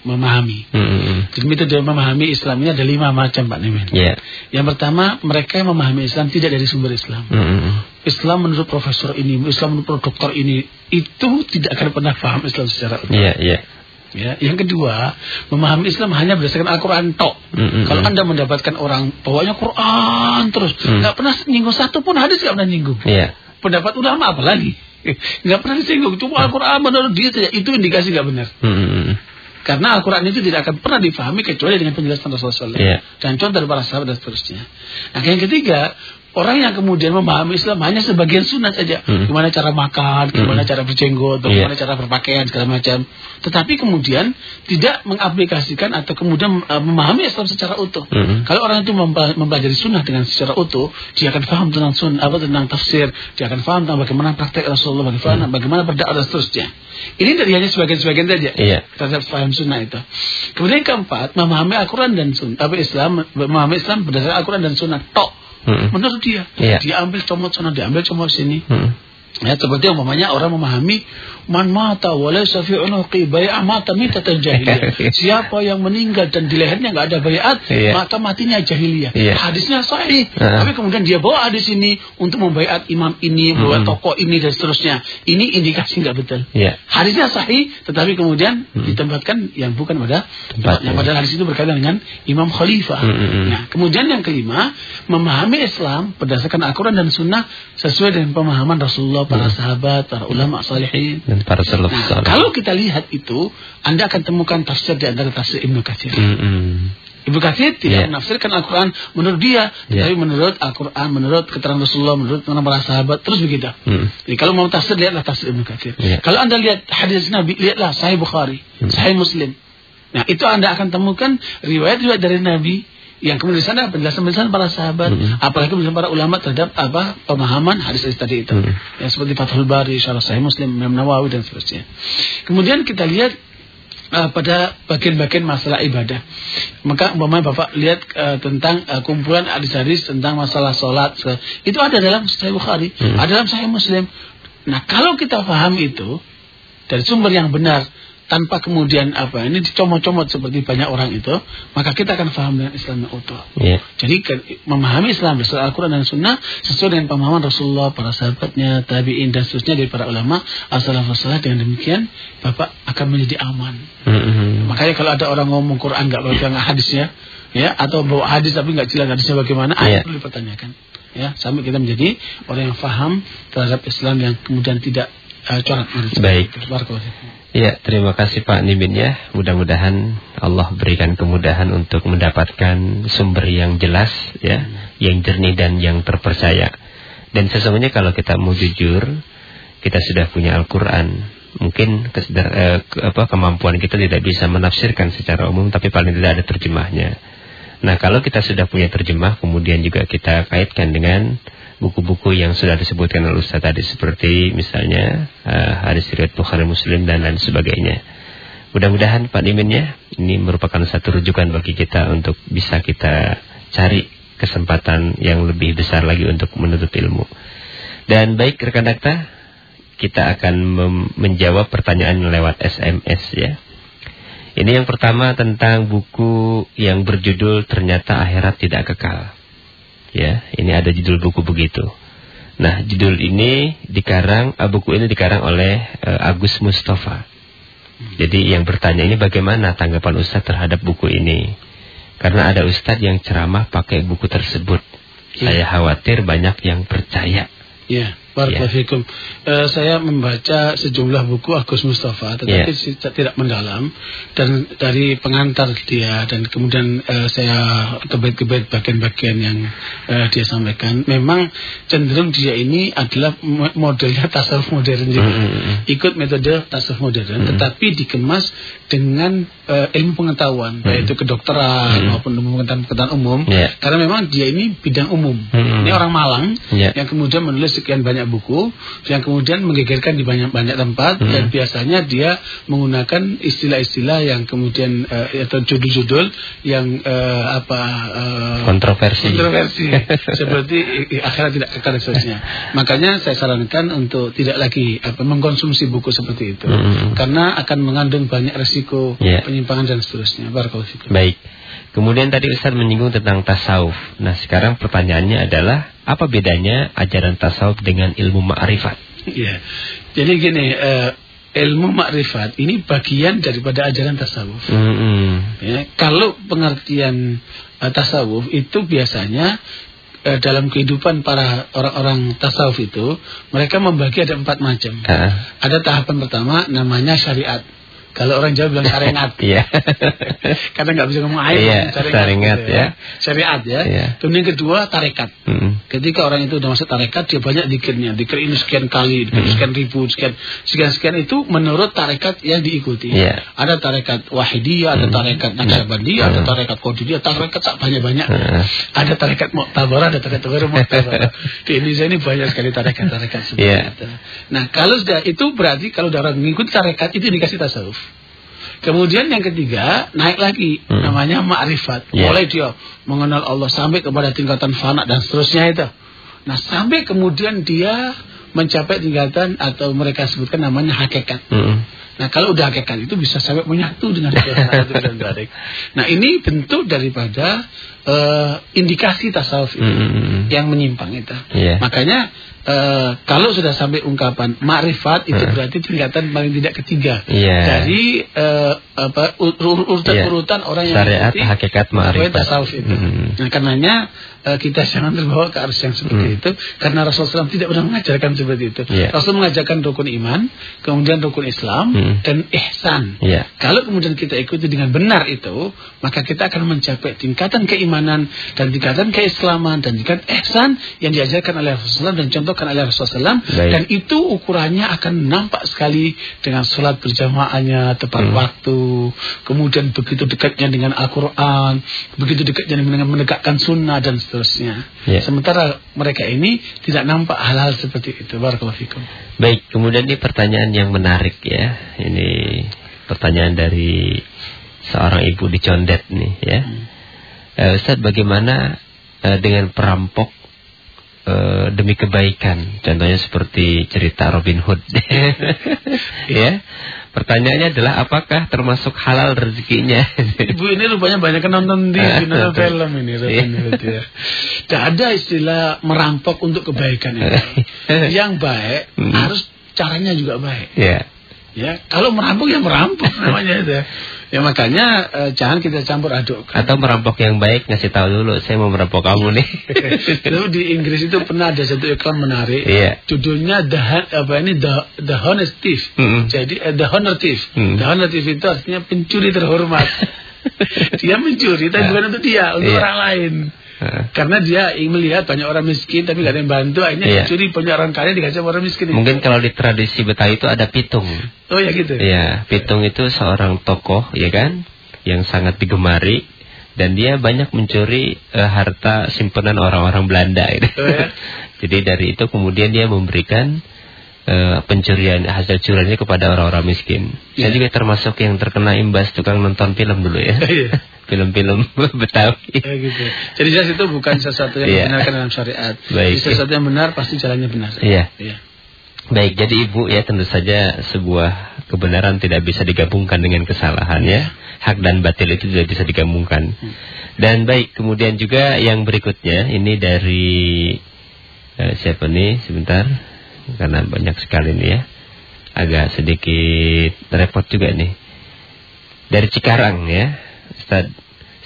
memahami. Hmm. Jadi metode memahami Islam ini ada lima macam Pak Nimin. Ya. Yang pertama, mereka yang memahami Islam tidak dari sumber Islam. Hmm. Islam menurut profesor ini, Islam menurut dokter ini, itu tidak akan pernah paham Islam secara utuh. Iya, iya. Ya, yang kedua, memahami Islam hanya berdasarkan Al-Quran tok. Mm-mm. Kalau anda mendapatkan orang bawanya Quran terus, Mm. nggak pernah nyinggung satu pun hadis nggak pernah nyinggung. Iya. Pendapat ulama apa lagi? Nggak pernah disinggung. Cuma Al-Quran menurut dia saja itu indikasi nggak benar. Hmm. Karena Al-Quran itu tidak akan pernah difahami kecuali dengan penjelasan Rasulullah SAW. Iya. Dan contoh dari para sahabat dan seterusnya. Nah, yang ketiga, orang yang kemudian memahami Islam hanya sebagian sunat saja. Hmm. Gimana cara makan, gimana cara berjenggot, Iya. gimana cara berpakaian, segala macam. Tetapi kemudian tidak mengaplikasikan atau kemudian uh, memahami Islam secara utuh. Hmm. Kalau orang itu mempelajari sunnah dengan secara utuh, dia akan paham tentang sun, apa tentang tafsir, dia akan paham tentang bagaimana praktek Rasulullah, bagaimana, bagaimana berdakwah dan seterusnya. Ini dari hanya sebagian-sebagian saja Iya. terhadap paham sunnah itu. Kemudian yang keempat, memahami Al-Quran dan sunnah, apa Islam, memahami Islam berdasarkan Al-Quran dan sunnah tok. Hmm. Menurut dia, Iya. dia ambil comot sana, dia ambil comot sini. Hmm. Ya, seperti umpamanya orang memahami man mata wa laysa fi unuqi bai'a mata mitatan jahiliyah. Siapa yang meninggal dan di lehernya nggak ada baiat, Iya. maka matinya jahiliyah. Iya. Hadisnya sahih. Ah. Tapi kemudian dia bawa hadis ini untuk membaiat imam ini, membawa Hmm. tokoh ini dan seterusnya. Ini indikasi nggak betul. Iya. Hadisnya sahih, tetapi kemudian Hmm. ditempatkan yang bukan pada Tempatnya. tempatnya. Padahal hadis itu berkaitan dengan Imam Khalifah. Hmm, hmm, hmm. Nah, kemudian yang kelima, memahami Islam berdasarkan Al-Quran dan Sunnah sesuai dengan pemahaman Rasulullah, para sahabat, para ulama salihin. Dan para salaf Nah, kalau kita lihat itu, Anda akan temukan tafsir di antara tafsir Ibnu Katsir. Mm-mm. Ibnu Katsir tidak Yeah. menafsirkan Al-Quran menurut dia, Yeah. tapi menurut Al-Quran, menurut keterangan Rasulullah, menurut keterangan para sahabat, terus begitu. Mm. Jadi kalau mau tafsir lihatlah tafsir Ibnu Katsir. Iya. Kalau Anda lihat hadis Nabi, lihatlah Sahih Bukhari, Hmm. Sahih Muslim. Nah, itu Anda akan temukan riwayat-riwayat dari Nabi yang kemudian di sana penjelasan-penjelasan para sahabat, Hmm. apalagi penjelasan para ulama terhadap apa pemahaman hadis tadi itu. Hmm. Ya, seperti Fathul Bari, Syarah Sahih Muslim, Imam Nawawi dan seterusnya. Kemudian kita lihat uh, pada bagian-bagian masalah ibadah. Maka umpamanya Bapak lihat uh, tentang uh, kumpulan hadis-hadis tentang masalah sholat. Itu ada dalam Sahih Bukhari, Hmm. ada dalam Sahih Muslim. Nah, kalau kita paham itu dari sumber yang benar tanpa kemudian apa ini dicomot-comot seperti banyak orang itu, maka kita akan paham dengan Islam yang utuh. Iya. Jadi memahami Islam berdasarkan Al-Quran dan Sunnah sesuai dengan pemahaman Rasulullah, para sahabatnya, tabiin dan seterusnya dari para ulama as-salafus saleh dengan demikian Bapak akan menjadi aman. Mm-mm. Makanya kalau ada orang ngomong Quran nggak pegang hadisnya, ya atau bawa hadis tapi nggak jelas hadisnya bagaimana, ah, Iya. perlu dipertanyakan. Ya, sampai kita menjadi orang yang faham terhadap Islam yang kemudian tidak uh, corak. Baik. Barakallahu. Ya, terima kasih Pak Nimin ya. Mudah-mudahan Allah berikan kemudahan untuk mendapatkan sumber yang jelas ya, yang jernih dan yang terpercaya. Dan sesungguhnya kalau kita mau jujur, kita sudah punya Al-Qur'an. Mungkin kesedar, eh, ke- apa kemampuan kita tidak bisa menafsirkan secara umum tapi paling tidak ada terjemahnya. Nah, kalau kita sudah punya terjemah kemudian juga kita kaitkan dengan buku-buku yang sudah disebutkan oleh Ustaz tadi seperti misalnya eh, hadis riwayat Bukhari Muslim dan lain sebagainya. Mudah-mudahan Pak Nimin ya, ini merupakan satu rujukan bagi kita untuk bisa kita cari kesempatan yang lebih besar lagi untuk menuntut ilmu. Dan baik rekan dakta, kita akan menjawab pertanyaan lewat SMS ya. Ini yang pertama tentang buku yang berjudul Ternyata Akhirat Tidak Kekal. Ya, ini ada judul buku begitu. Nah, judul ini dikarang, eh, buku ini dikarang oleh eh, Agus Mustafa. Jadi yang bertanya ini bagaimana tanggapan Ustadz terhadap buku ini? Karena ada Ustadz yang ceramah pakai buku tersebut. Saya khawatir banyak yang percaya. Ya, barakallahu Ya. fikum. Eh, saya membaca sejumlah buku Agus Mustafa, tetapi Ya. tidak mendalam dan dari pengantar dia dan kemudian eh, saya gebet-gebet bagian-bagian yang eh, dia sampaikan. Memang cenderung dia ini adalah mo- modelnya tasawuf modern juga. Mm, mm, mm. Ikut metode tasawuf modern, Mm. tetapi dikemas dengan eh, ilmu pengetahuan, baik itu kedokteran Mm. maupun ilmu pengetahuan, umum. Ya. Karena memang dia ini bidang umum. Mm. Ini orang Malang Ya. yang kemudian menulis sekian banyak buku yang kemudian menggegerkan di banyak-banyak tempat Hmm. dan biasanya dia menggunakan istilah-istilah yang kemudian eh, atau judul-judul yang eh, apa eh, Kontroversi. kontroversi seperti akhirat tidak kekal dan seterusnya. Makanya saya sarankan untuk tidak lagi apa mengkonsumsi buku seperti itu Hmm. karena akan mengandung banyak resiko Ya. penyimpangan dan seterusnya. Barakallahu. Baik. Kemudian tadi Ustaz menyinggung tentang tasawuf. Nah, sekarang pertanyaannya adalah apa bedanya ajaran tasawuf dengan ilmu ma'rifat? Ya. Jadi gini, eh, ilmu makrifat ini bagian daripada ajaran tasawuf. Mm-mm. Ya, kalau pengertian eh, tasawuf itu biasanya eh, dalam kehidupan para orang-orang tasawuf itu mereka membagi ada empat macam. Ah, Ada tahapan pertama namanya syariat. Kalau orang Jawa bilang syariat. Iya. Karena nggak bisa ngomong air. Iya, syariat, gitu ya. Syariat ya. Iya. Kemudian yang kedua tarekat. Mm-mm. Ketika orang itu sudah masuk tarekat, dia banyak dikirnya. Dikir ini sekian kali, dikir sekian ribu, sekian sekian sekian itu menurut tarekat yang diikuti. Iya. Ada tarekat wahidiyah, ada tarekat naksabandiyah, ada tarekat qadiriyah, tarekat tak banyak-banyak. Hmm. Ada tarekat muktabarah, ada tarekat baru muktabarah. Di Indonesia ini banyak sekali tarekat-tarekat seperti Iya. itu. Nah, kalau sudah itu berarti kalau orang mengikuti tarekat itu dikasih tasawuf. Kemudian yang ketiga naik lagi Hmm. namanya ma'rifat. Iya. Mulai dia mengenal Allah sampai kepada tingkatan fana dan seterusnya itu. Nah sampai kemudian dia mencapai tingkatan atau mereka sebutkan namanya hakikat. Mm-mm. Nah kalau udah hakikat itu bisa sampai menyatu dengan tarik. Nah ini bentuk daripada eh, indikasi tasawuf itu Mm-mm. yang menyimpang itu. Iya. Makanya eh, kalau sudah sampai ungkapan makrifat itu Hmm. berarti tingkatan paling tidak ketiga Iya. dari eh, apa ur- ur- urutan-urutan orang yang Syariat, mengikuti hakikat, ma'rifat. tasawuf itu. Mm. Nah karenanya kita jangan terbawa ke arus yang seperti Hmm. itu karena Rasulullah SAW tidak pernah mengajarkan seperti itu. Iya. Rasul mengajarkan rukun iman, kemudian rukun Islam Hmm. dan ihsan. Iya. Kalau kemudian kita ikuti dengan benar itu, maka kita akan mencapai tingkatan keimanan dan tingkatan keislaman dan tingkatan ihsan yang diajarkan oleh Rasulullah dan contohkan oleh Rasulullah. Baik. Dan itu ukurannya akan nampak sekali dengan sholat berjamaahnya tepat Hmm. waktu, kemudian begitu dekatnya dengan Al-Quran, begitu dekatnya dengan menegakkan sunnah dan seterusnya. Ya. Sementara mereka ini tidak nampak hal-hal seperti itu. Barakallahu fikum. Baik, kemudian ini pertanyaan yang menarik ya. Ini pertanyaan dari seorang ibu di Condet nih ya. Eh, Ustaz, bagaimana eh, dengan perampok eh, demi kebaikan? Contohnya seperti cerita Robin Hood. ya. Pertanyaannya adalah apakah termasuk halal rezekinya? Ibu ini rupanya banyak nonton di nonton film ini Robin Hood ya. Tidak ada istilah merampok untuk kebaikan itu. Yang baik Hmm. harus caranya juga baik. ya. Ya, kalau merampok ya merampok namanya itu. Ya makanya eh, jangan kita campur adukkan. Atau merampok yang baik ngasih tahu dulu saya mau merampok kamu nih. Itu di Inggris itu pernah ada satu iklan menarik. Iya. Judulnya the apa ini the the honest thief. Mm-mm. Jadi eh, the honor thief. Mm. The honor thief itu artinya pencuri terhormat. dia mencuri tapi bukan untuk dia, untuk Iya. orang lain. Karena dia ingin melihat banyak orang miskin tapi gak ada yang bantu, akhirnya Iya. mencuri banyak orang kaya dikasih orang miskin. itu. Mungkin kalau di tradisi Betawi itu ada pitung. Oh ya gitu. Iya, Pitung itu seorang tokoh, ya kan, yang sangat digemari dan dia banyak mencuri eh, harta simpanan orang-orang Belanda. Gitu. Oh, ya? Jadi dari itu kemudian dia memberikan eh, pencurian hasil curiannya kepada orang-orang miskin. Saya Iya. juga termasuk yang terkena imbas tukang nonton film dulu ya, Iya. film-film Betawi. Ya gitu. Jadi jelas itu bukan sesuatu yang Iya. dibenarkan dalam syariat. Baik. Jadi sesuatu yang benar pasti jalannya benar. Iya. Iya. Baik, jadi ibu ya tentu saja sebuah kebenaran tidak bisa digabungkan dengan kesalahan ya. Hak dan batil itu tidak bisa digabungkan. Dan baik, kemudian juga yang berikutnya ini dari eh, siapa nih? Sebentar, karena banyak sekali nih ya. Agak sedikit repot juga nih. Dari Cikarang ya, Ustaz.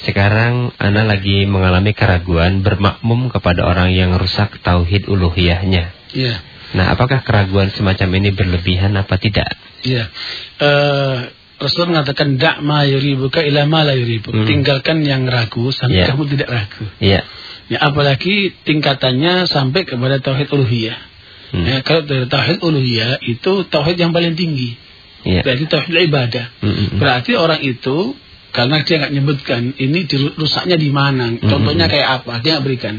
Sekarang Ana lagi mengalami keraguan bermakmum kepada orang yang rusak tauhid uluhiyahnya. Iya. Nah, apakah keraguan semacam ini berlebihan apa tidak? Iya. Eh Rasul mengatakan dak ma yuribuka ila ma la yuribuk. Hmm. Tinggalkan yang ragu sampai Iya. kamu tidak ragu. Iya. Ya apalagi tingkatannya sampai kepada tauhid uluhiyah. Hmm. Ya, kalau dari tauhid uluhiyah itu tauhid yang paling tinggi. Iya. Berarti tauhid ibadah. Hmm, hmm, hmm. Berarti orang itu karena dia nggak nyebutkan ini rusaknya di mana, contohnya hmm. kayak apa, dia nggak berikan.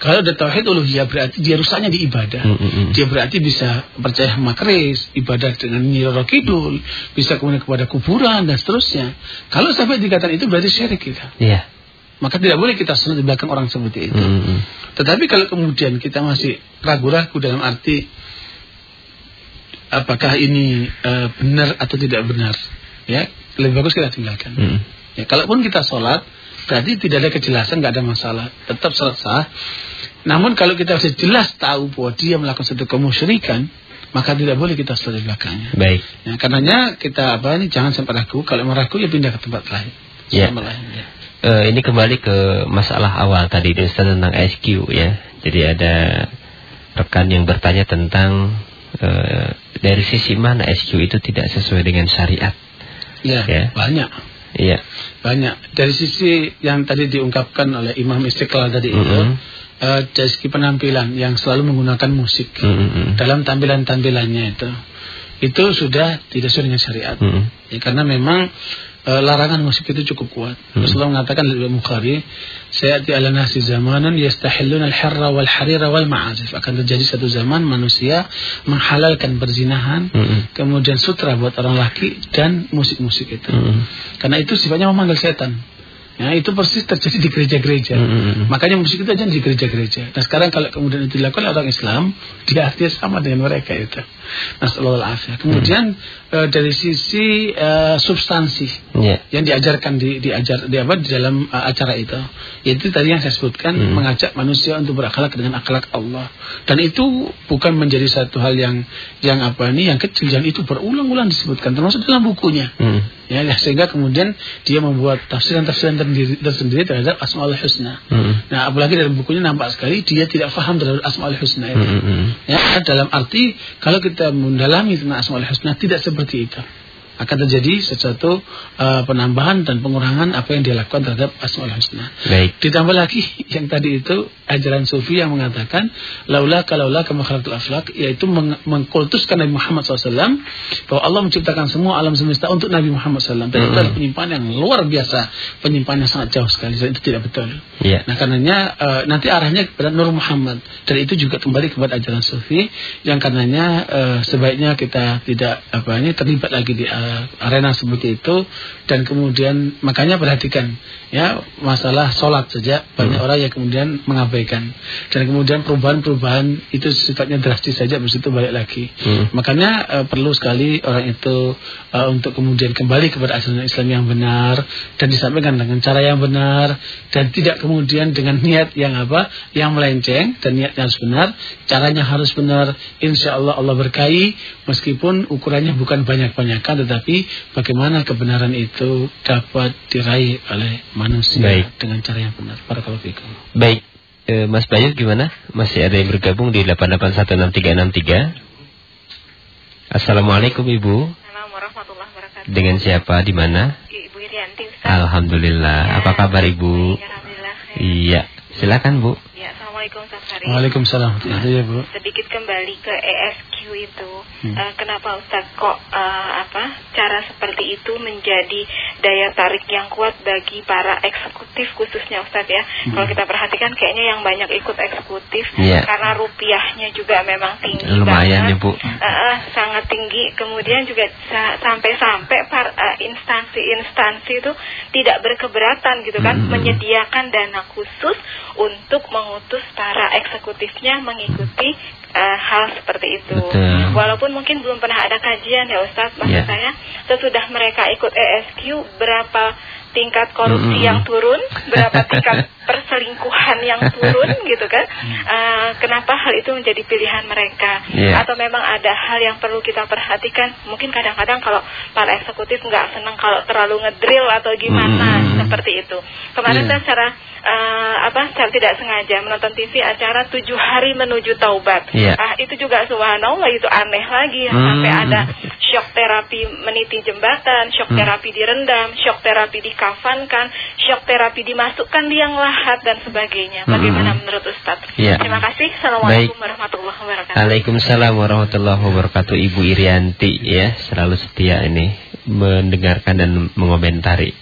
Kalau ada tauhid uluhiyah berarti dia rusaknya di ibadah. Hmm. Dia berarti bisa percaya sama keris, ibadah dengan Nyi Roro Kidul, bisa kemudian kepada kuburan dan seterusnya. Kalau sampai dikatakan itu berarti syirik kita. Iya. Maka tidak boleh kita sholat di belakang orang seperti itu. Hmm, hmm. Tetapi kalau kemudian kita masih ragu-ragu dalam arti apakah ini eh, benar atau tidak benar, ya lebih bagus kita tinggalkan. Hmm. Ya, kalaupun kita sholat, berarti tidak ada kejelasan, nggak ada masalah, tetap sholat sah. Namun kalau kita sudah jelas tahu bahwa dia melakukan satu kemusyrikan, maka tidak boleh kita sholat di belakangnya. Baik. Ya, karenanya kita apa ini jangan sampai ragu. Kalau mau ragu ya pindah ke tempat lain. Ya. Lain, ya. Eh, ini kembali ke masalah awal tadi Ustaz tentang SQ ya. Jadi ada rekan yang bertanya tentang eh, dari sisi mana SQ itu tidak sesuai dengan syariat. Ya, Ya. banyak. Iya. Banyak. Dari sisi yang tadi diungkapkan oleh Imam Istiqlal tadi itu, Mm-mm. eh, dari segi penampilan yang selalu menggunakan musik Hmm, hmm, hmm. dalam tampilan-tampilannya itu, itu sudah tidak sesuai dengan syariat. Hmm. Ya, karena memang eh, larangan musik itu cukup kuat. Hmm. Rasulullah mengatakan dalam Bukhari, "Sayati ala nasi zamanan yastahilluna al-harra wal harira wal ma'azif." Akan terjadi satu zaman manusia menghalalkan perzinahan, Hmm. kemudian sutra buat orang laki dan musik-musik itu. Hmm. Karena itu sifatnya memanggil setan. Ya, itu persis terjadi di gereja-gereja. Mm, mm, mm. Makanya musik itu aja di gereja-gereja. Nah sekarang kalau kemudian itu dilakukan oleh orang Islam, dia artinya sama dengan mereka itu. Nasallallahu alaihi Kemudian eh, dari sisi eh, substansi Ya. yang diajarkan di diajar di apa di dalam uh, acara itu yaitu tadi yang saya sebutkan Hmm. mengajak manusia untuk berakhlak dengan akhlak Allah dan itu bukan menjadi satu hal yang yang apa ini yang kecil dan itu berulang-ulang disebutkan termasuk dalam bukunya Mm. ya ya, sehingga kemudian dia membuat tafsiran-tafsiran tersendiri, tersendiri terhadap Asmaul Husna Mm. nah apalagi dalam bukunya nampak sekali dia tidak paham terhadap Asmaul Husna itu Mm, mm, mm. Ya, dalam arti kalau kita mendalami tentang Asmaul Husna tidak seperti itu. Akan terjadi sesuatu uh, penambahan dan pengurangan apa yang dia lakukan terhadap Asmaul Husna. Baik. Ditambah lagi yang tadi itu ajaran sufi yang mengatakan laula kalaula kama khalaqtul aflak yaitu meng mengkultuskan Nabi Muhammad SAW bahwa Allah menciptakan semua alam semesta untuk Nabi Muhammad SAW dan itu Mm-mm. adalah penyimpangan yang luar biasa penyimpangan yang sangat jauh sekali dan itu tidak betul. Ya. Nah karenanya eh, nanti arahnya kepada Nur Muhammad dan itu juga kembali kepada ajaran Sufi yang karenanya eh, sebaiknya kita tidak apa ini terlibat lagi di arena seperti itu dan kemudian makanya perhatikan ya masalah sholat saja banyak orang yang kemudian mengabaikan. Dan kemudian perubahan-perubahan itu sifatnya drastis saja habis itu balik lagi. Hmm. makanya eh, perlu sekali orang itu eh, untuk kemudian kembali kepada ajaran Islam yang benar dan disampaikan dengan cara yang benar dan tidak kemudian dengan niat yang apa yang melenceng dan niatnya harus benar caranya harus benar. Insya Allah Allah berkahi meskipun ukurannya bukan banyak-banyakan tetapi bagaimana kebenaran itu dapat diraih oleh manusia Baik. dengan cara yang benar Barakallahu fikum. Baik. Eh, Mas Bayu gimana? Masih ada yang bergabung di 8816363. Assalamualaikum Ibu. Assalamualaikum warahmatullahi wabarakatuh. Dengan siapa? Di mana? Ibu Irianti. Alhamdulillah. Ya. Apa kabar Ibu? Alhamdulillah. Iya. Silakan Bu. Ya, Assalamualaikum Ustaz Hari. Waalaikumsalam. Ya Bu. Sedikit kembali ke ESQ itu. Hmm. Eh, kenapa Ustaz kok eh, apa cara seperti itu menjadi daya tarik yang kuat bagi para eksekutif khususnya Ustaz ya. Kalau kita perhatikan kayaknya yang banyak ikut eksekutif Iya. karena rupiahnya juga memang tinggi Lumayan ya. Bu. Eh, eh, sangat tinggi. Kemudian juga sa- sampai-sampai par- eh, instansi-instansi itu tidak berkeberatan gitu kan Mm-mm. menyediakan dana khusus untuk mengutus para eksekutifnya mengikuti eh, hal seperti itu. Betul. Walaupun mungkin belum pernah ada kajian ya Ustadz, maksud Iya. saya sesudah mereka ikut ESQ berapa tingkat korupsi Mm-mm. yang turun, berapa tingkat perselingkuhan yang turun gitu kan? Eh, kenapa hal itu menjadi pilihan mereka? Iya. Atau memang ada hal yang perlu kita perhatikan? Mungkin kadang-kadang kalau para eksekutif nggak senang kalau terlalu ngedrill atau gimana Mm-mm. seperti itu. Kemarin Iya. saya secara eh, apa secara tidak sengaja menonton TV acara tujuh hari menuju taubat. Iya. Ah itu juga subhanallah itu aneh lagi Hmm. sampai ada shock terapi meniti jembatan, shock Hmm. terapi direndam, shock terapi dikafankan, shock terapi dimasukkan liang lahat dan sebagainya. Hmm. Bagaimana menurut Ustadz? Iya. Terima kasih. Assalamualaikum warahmatullahi wabarakatuh. Waalaikumsalam warahmatullahi wabarakatuh Ibu Irianti ya selalu setia ini mendengarkan dan mengomentari.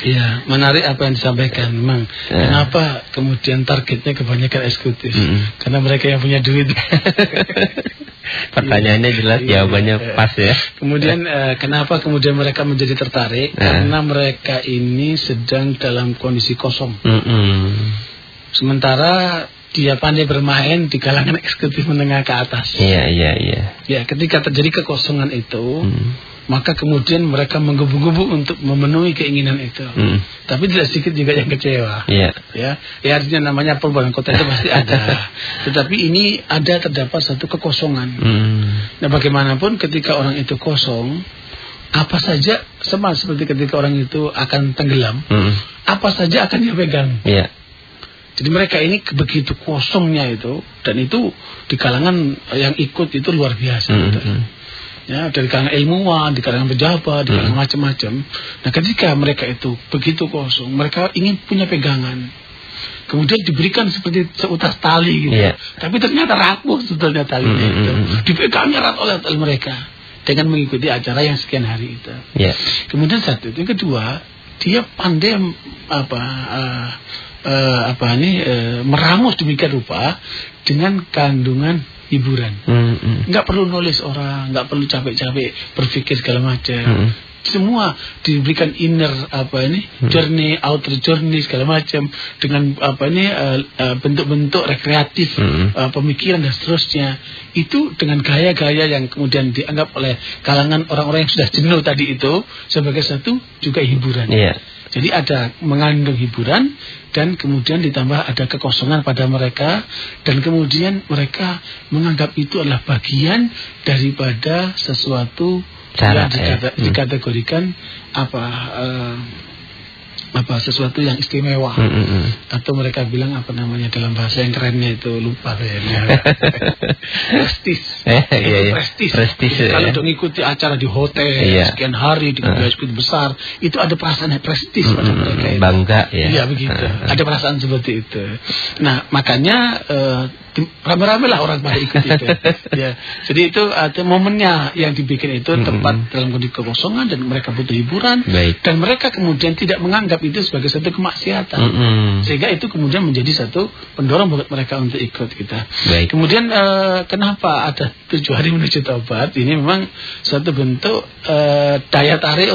Iya, menarik apa yang disampaikan. Memang Ya. kenapa kemudian targetnya kebanyakan eksekutif? Mm-mm. Karena mereka yang punya duit. Pertanyaannya jelas Iya, jawabannya iya. pas ya. Kemudian eh, kenapa kemudian mereka menjadi tertarik? Ya. Karena mereka ini sedang dalam kondisi kosong. Mm-mm. Sementara dia pandai bermain di kalangan eksekutif menengah ke atas. Iya iya iya. Ya, ketika terjadi kekosongan itu, Mm. Maka kemudian mereka menggebu-gebu untuk memenuhi keinginan itu. Mm. Tapi tidak sedikit juga yang kecewa. Iya. ya ya artinya namanya perubahan kota itu pasti ada tetapi ini ada terdapat satu kekosongan Mm. nah bagaimanapun ketika orang itu kosong apa saja sama seperti ketika orang itu akan tenggelam Mm. apa saja akan dia pegang Iya. jadi mereka ini begitu kosongnya itu dan itu di kalangan yang ikut itu luar biasa Mm. gitu. Ya dari kalangan ilmuwan, di kalangan pejabat, di kalangan macam-macam. Nah, ketika mereka itu begitu kosong, mereka ingin punya pegangan. Kemudian diberikan seperti seutas tali gitu. Iya. Tapi ternyata rapuh sebetulnya talinya Mm, mm, itu. mm, mm. Dipegangnya erat oleh, mereka dengan mengikuti acara yang sekian hari itu. Iya. Kemudian satu, yang kedua, dia pandai apa eh, eh, apa ini eh, meramus demikian rupa dengan kandungan hiburan Mm, mm. nggak perlu nulis orang, nggak perlu capek-capek berpikir segala macam. Mm. semua diberikan inner apa ini Hmm. journey, outer journey segala macam dengan apa ini eh, eh, bentuk-bentuk rekreatif Hmm. eh, pemikiran dan seterusnya itu dengan gaya-gaya yang kemudian dianggap oleh kalangan orang-orang yang sudah jenuh tadi itu sebagai satu juga hiburan. Iya. Jadi ada mengandung hiburan dan kemudian ditambah ada kekosongan pada mereka dan kemudian mereka menganggap itu adalah bagian daripada sesuatu Cara, yang dikata- ya. Hmm. dikategorikan apa eh, apa sesuatu yang istimewa Hmm, hmm, atau mereka bilang apa namanya dalam bahasa yang kerennya itu lupa saya. prestis. Eh, iya, iya. prestis. Prestis, Kalau ya. untuk mengikuti acara di hotel Iya. sekian hari di Uh. bioskop besar, itu ada perasaan prestis Hmm, pada hmm, mereka. hmm. itu. Bangga ya. Iya begitu. Uh, uh. Ada perasaan seperti itu. Nah makanya eh, tim- rame-rame lah orang pada ikut itu. ya. Jadi itu ada momennya yang dibikin itu hmm. dalam kondisi kekosongan dan mereka butuh hiburan Baik. dan mereka kemudian tidak menganggap itu sebagai satu kemaksiatan. Hmm, hmm. Sehingga itu kemudian menjadi satu pendorong buat mereka untuk ikut kita. Baik. Kemudian eh, kenapa ada tujuh hari menuju taubat? Ini memang suatu bentuk eh, daya tarik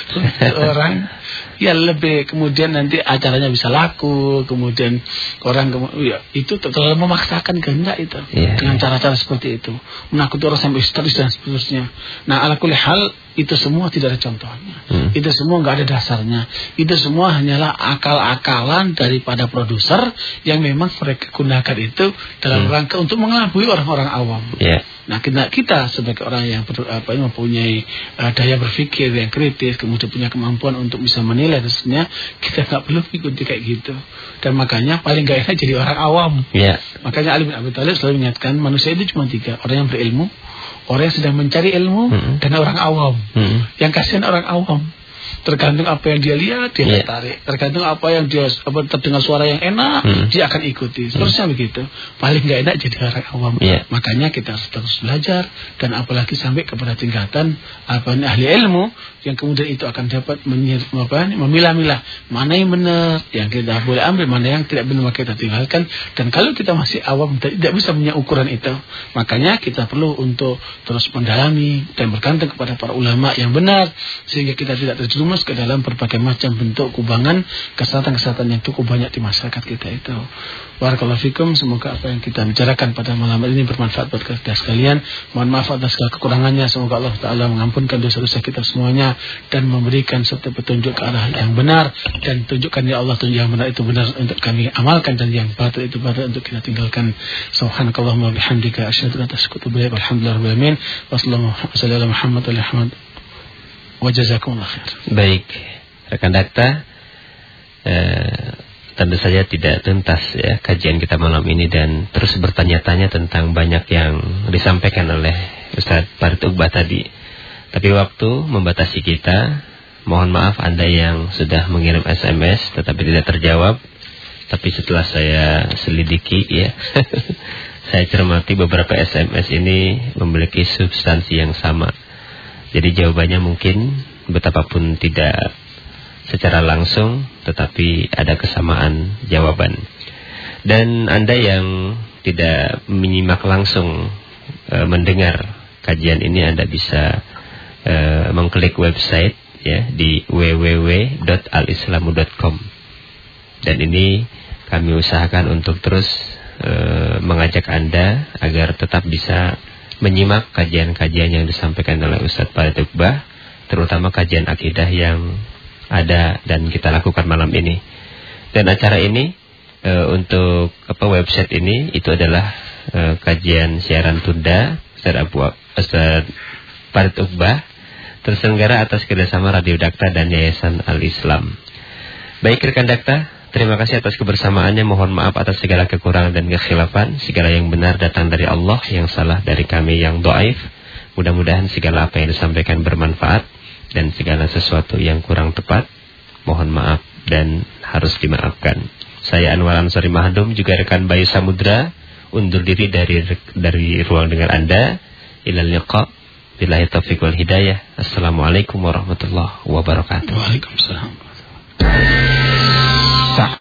orang ya lebih kemudian nanti acaranya bisa laku, kemudian orang kemu- ya, itu terlalu memaksakan kehendak itu Iya, dengan cara-cara seperti itu, menakuti orang sampai histeris dan seterusnya. Nah, ala kulli hal itu semua tidak ada contohnya. Hmm. Itu semua nggak ada dasarnya. Itu semua hanyalah akal-akalan daripada produser yang memang mereka gunakan itu dalam Hmm. rangka untuk mengelabui orang-orang awam. Iya. Nah kita, kita sebagai orang yang ber, apa, mempunyai uh, daya berpikir yang kritis, kemudian punya kemampuan untuk bisa menilai dan seterusnya, kita nggak perlu ikuti kayak gitu. Dan makanya paling gak enak jadi orang awam. Iya. Makanya Ali bin Abi Thalib selalu mengingatkan manusia itu cuma tiga orang yang berilmu, orang yang sedang mencari ilmu, Mm-mm. dan orang awam. Hmm. Yang kasihan orang awam. Tergantung apa yang dia lihat, dia Iya. tertarik. Tergantung apa yang dia apa terdengar suara yang enak, Hmm. dia akan ikuti. Seterusnya begitu. Paling nggak enak jadi orang awam. Iya. Makanya kita harus terus belajar dan apalagi sampai kepada tingkatan apa ini, ahli ilmu yang kemudian itu akan dapat menyir, apa, ini, memilah-milah mana yang benar yang kita boleh ambil, mana yang tidak benar maka kita tinggalkan. Dan kalau kita masih awam dan tidak bisa punya ukuran itu, makanya kita perlu untuk terus mendalami dan bergantung kepada para ulama yang benar sehingga kita tidak terjerumus ke dalam berbagai macam bentuk kubangan kesehatan-kesehatan yang cukup banyak di masyarakat kita itu. Fikum, semoga apa yang kita bicarakan pada malam ini bermanfaat buat kita sekalian. Mohon maaf atas segala kekurangannya. Semoga Allah Taala mengampunkan dosa-dosa kita semuanya dan memberikan satu petunjuk ke arah yang benar dan tunjukkan ya Allah tunjuk yang benar itu benar untuk kami amalkan dan yang batil itu batil untuk kita tinggalkan. Subhanakallahumma bihamdika asyhadu an la ilaha illa anta astaghfiruka Alhamdulillah alamin. Wassalamualaikum warahmatullahi wabarakatuh. Wa jazakumullah khair. Baik, rekan dakta, eh, tentu saja tidak tuntas ya kajian kita malam ini dan terus bertanya-tanya tentang banyak yang disampaikan oleh Ustadz Farid Uqbah tadi. Tapi waktu membatasi kita, mohon maaf Anda yang sudah mengirim SMS tetapi tidak terjawab. Tapi setelah saya selidiki ya, saya cermati beberapa SMS ini memiliki substansi yang sama. Jadi jawabannya mungkin betapapun tidak secara langsung tetapi ada kesamaan jawaban. Dan Anda yang tidak menyimak langsung e, mendengar kajian ini Anda bisa e, mengklik website ya di www.alislamu.com. Dan ini kami usahakan untuk terus e, mengajak Anda agar tetap bisa menyimak kajian-kajian yang disampaikan oleh Ustadz Farid Uqbah, terutama kajian akidah yang ada dan kita lakukan malam ini. Dan acara ini e, untuk apa website ini itu adalah e, kajian siaran tunda Ustadz Abu Ustadz Farid Uqbah terselenggara atas kerjasama Radio Dakta dan Yayasan Al Islam. Baik rekan Dakta, terima kasih atas kebersamaannya. Mohon maaf atas segala kekurangan dan kekhilafan. Segala yang benar datang dari Allah, yang salah dari kami yang doaif. Mudah-mudahan segala apa yang disampaikan bermanfaat dan segala sesuatu yang kurang tepat. Mohon maaf dan harus dimaafkan. Saya Anwar Ansari Mahadum, juga rekan Bayu Samudra, undur diri dari dari ruang dengar Anda. Ilal liqa. Billahi taufiq wal hidayah. Assalamualaikum warahmatullahi wabarakatuh. Waalaikumsalam.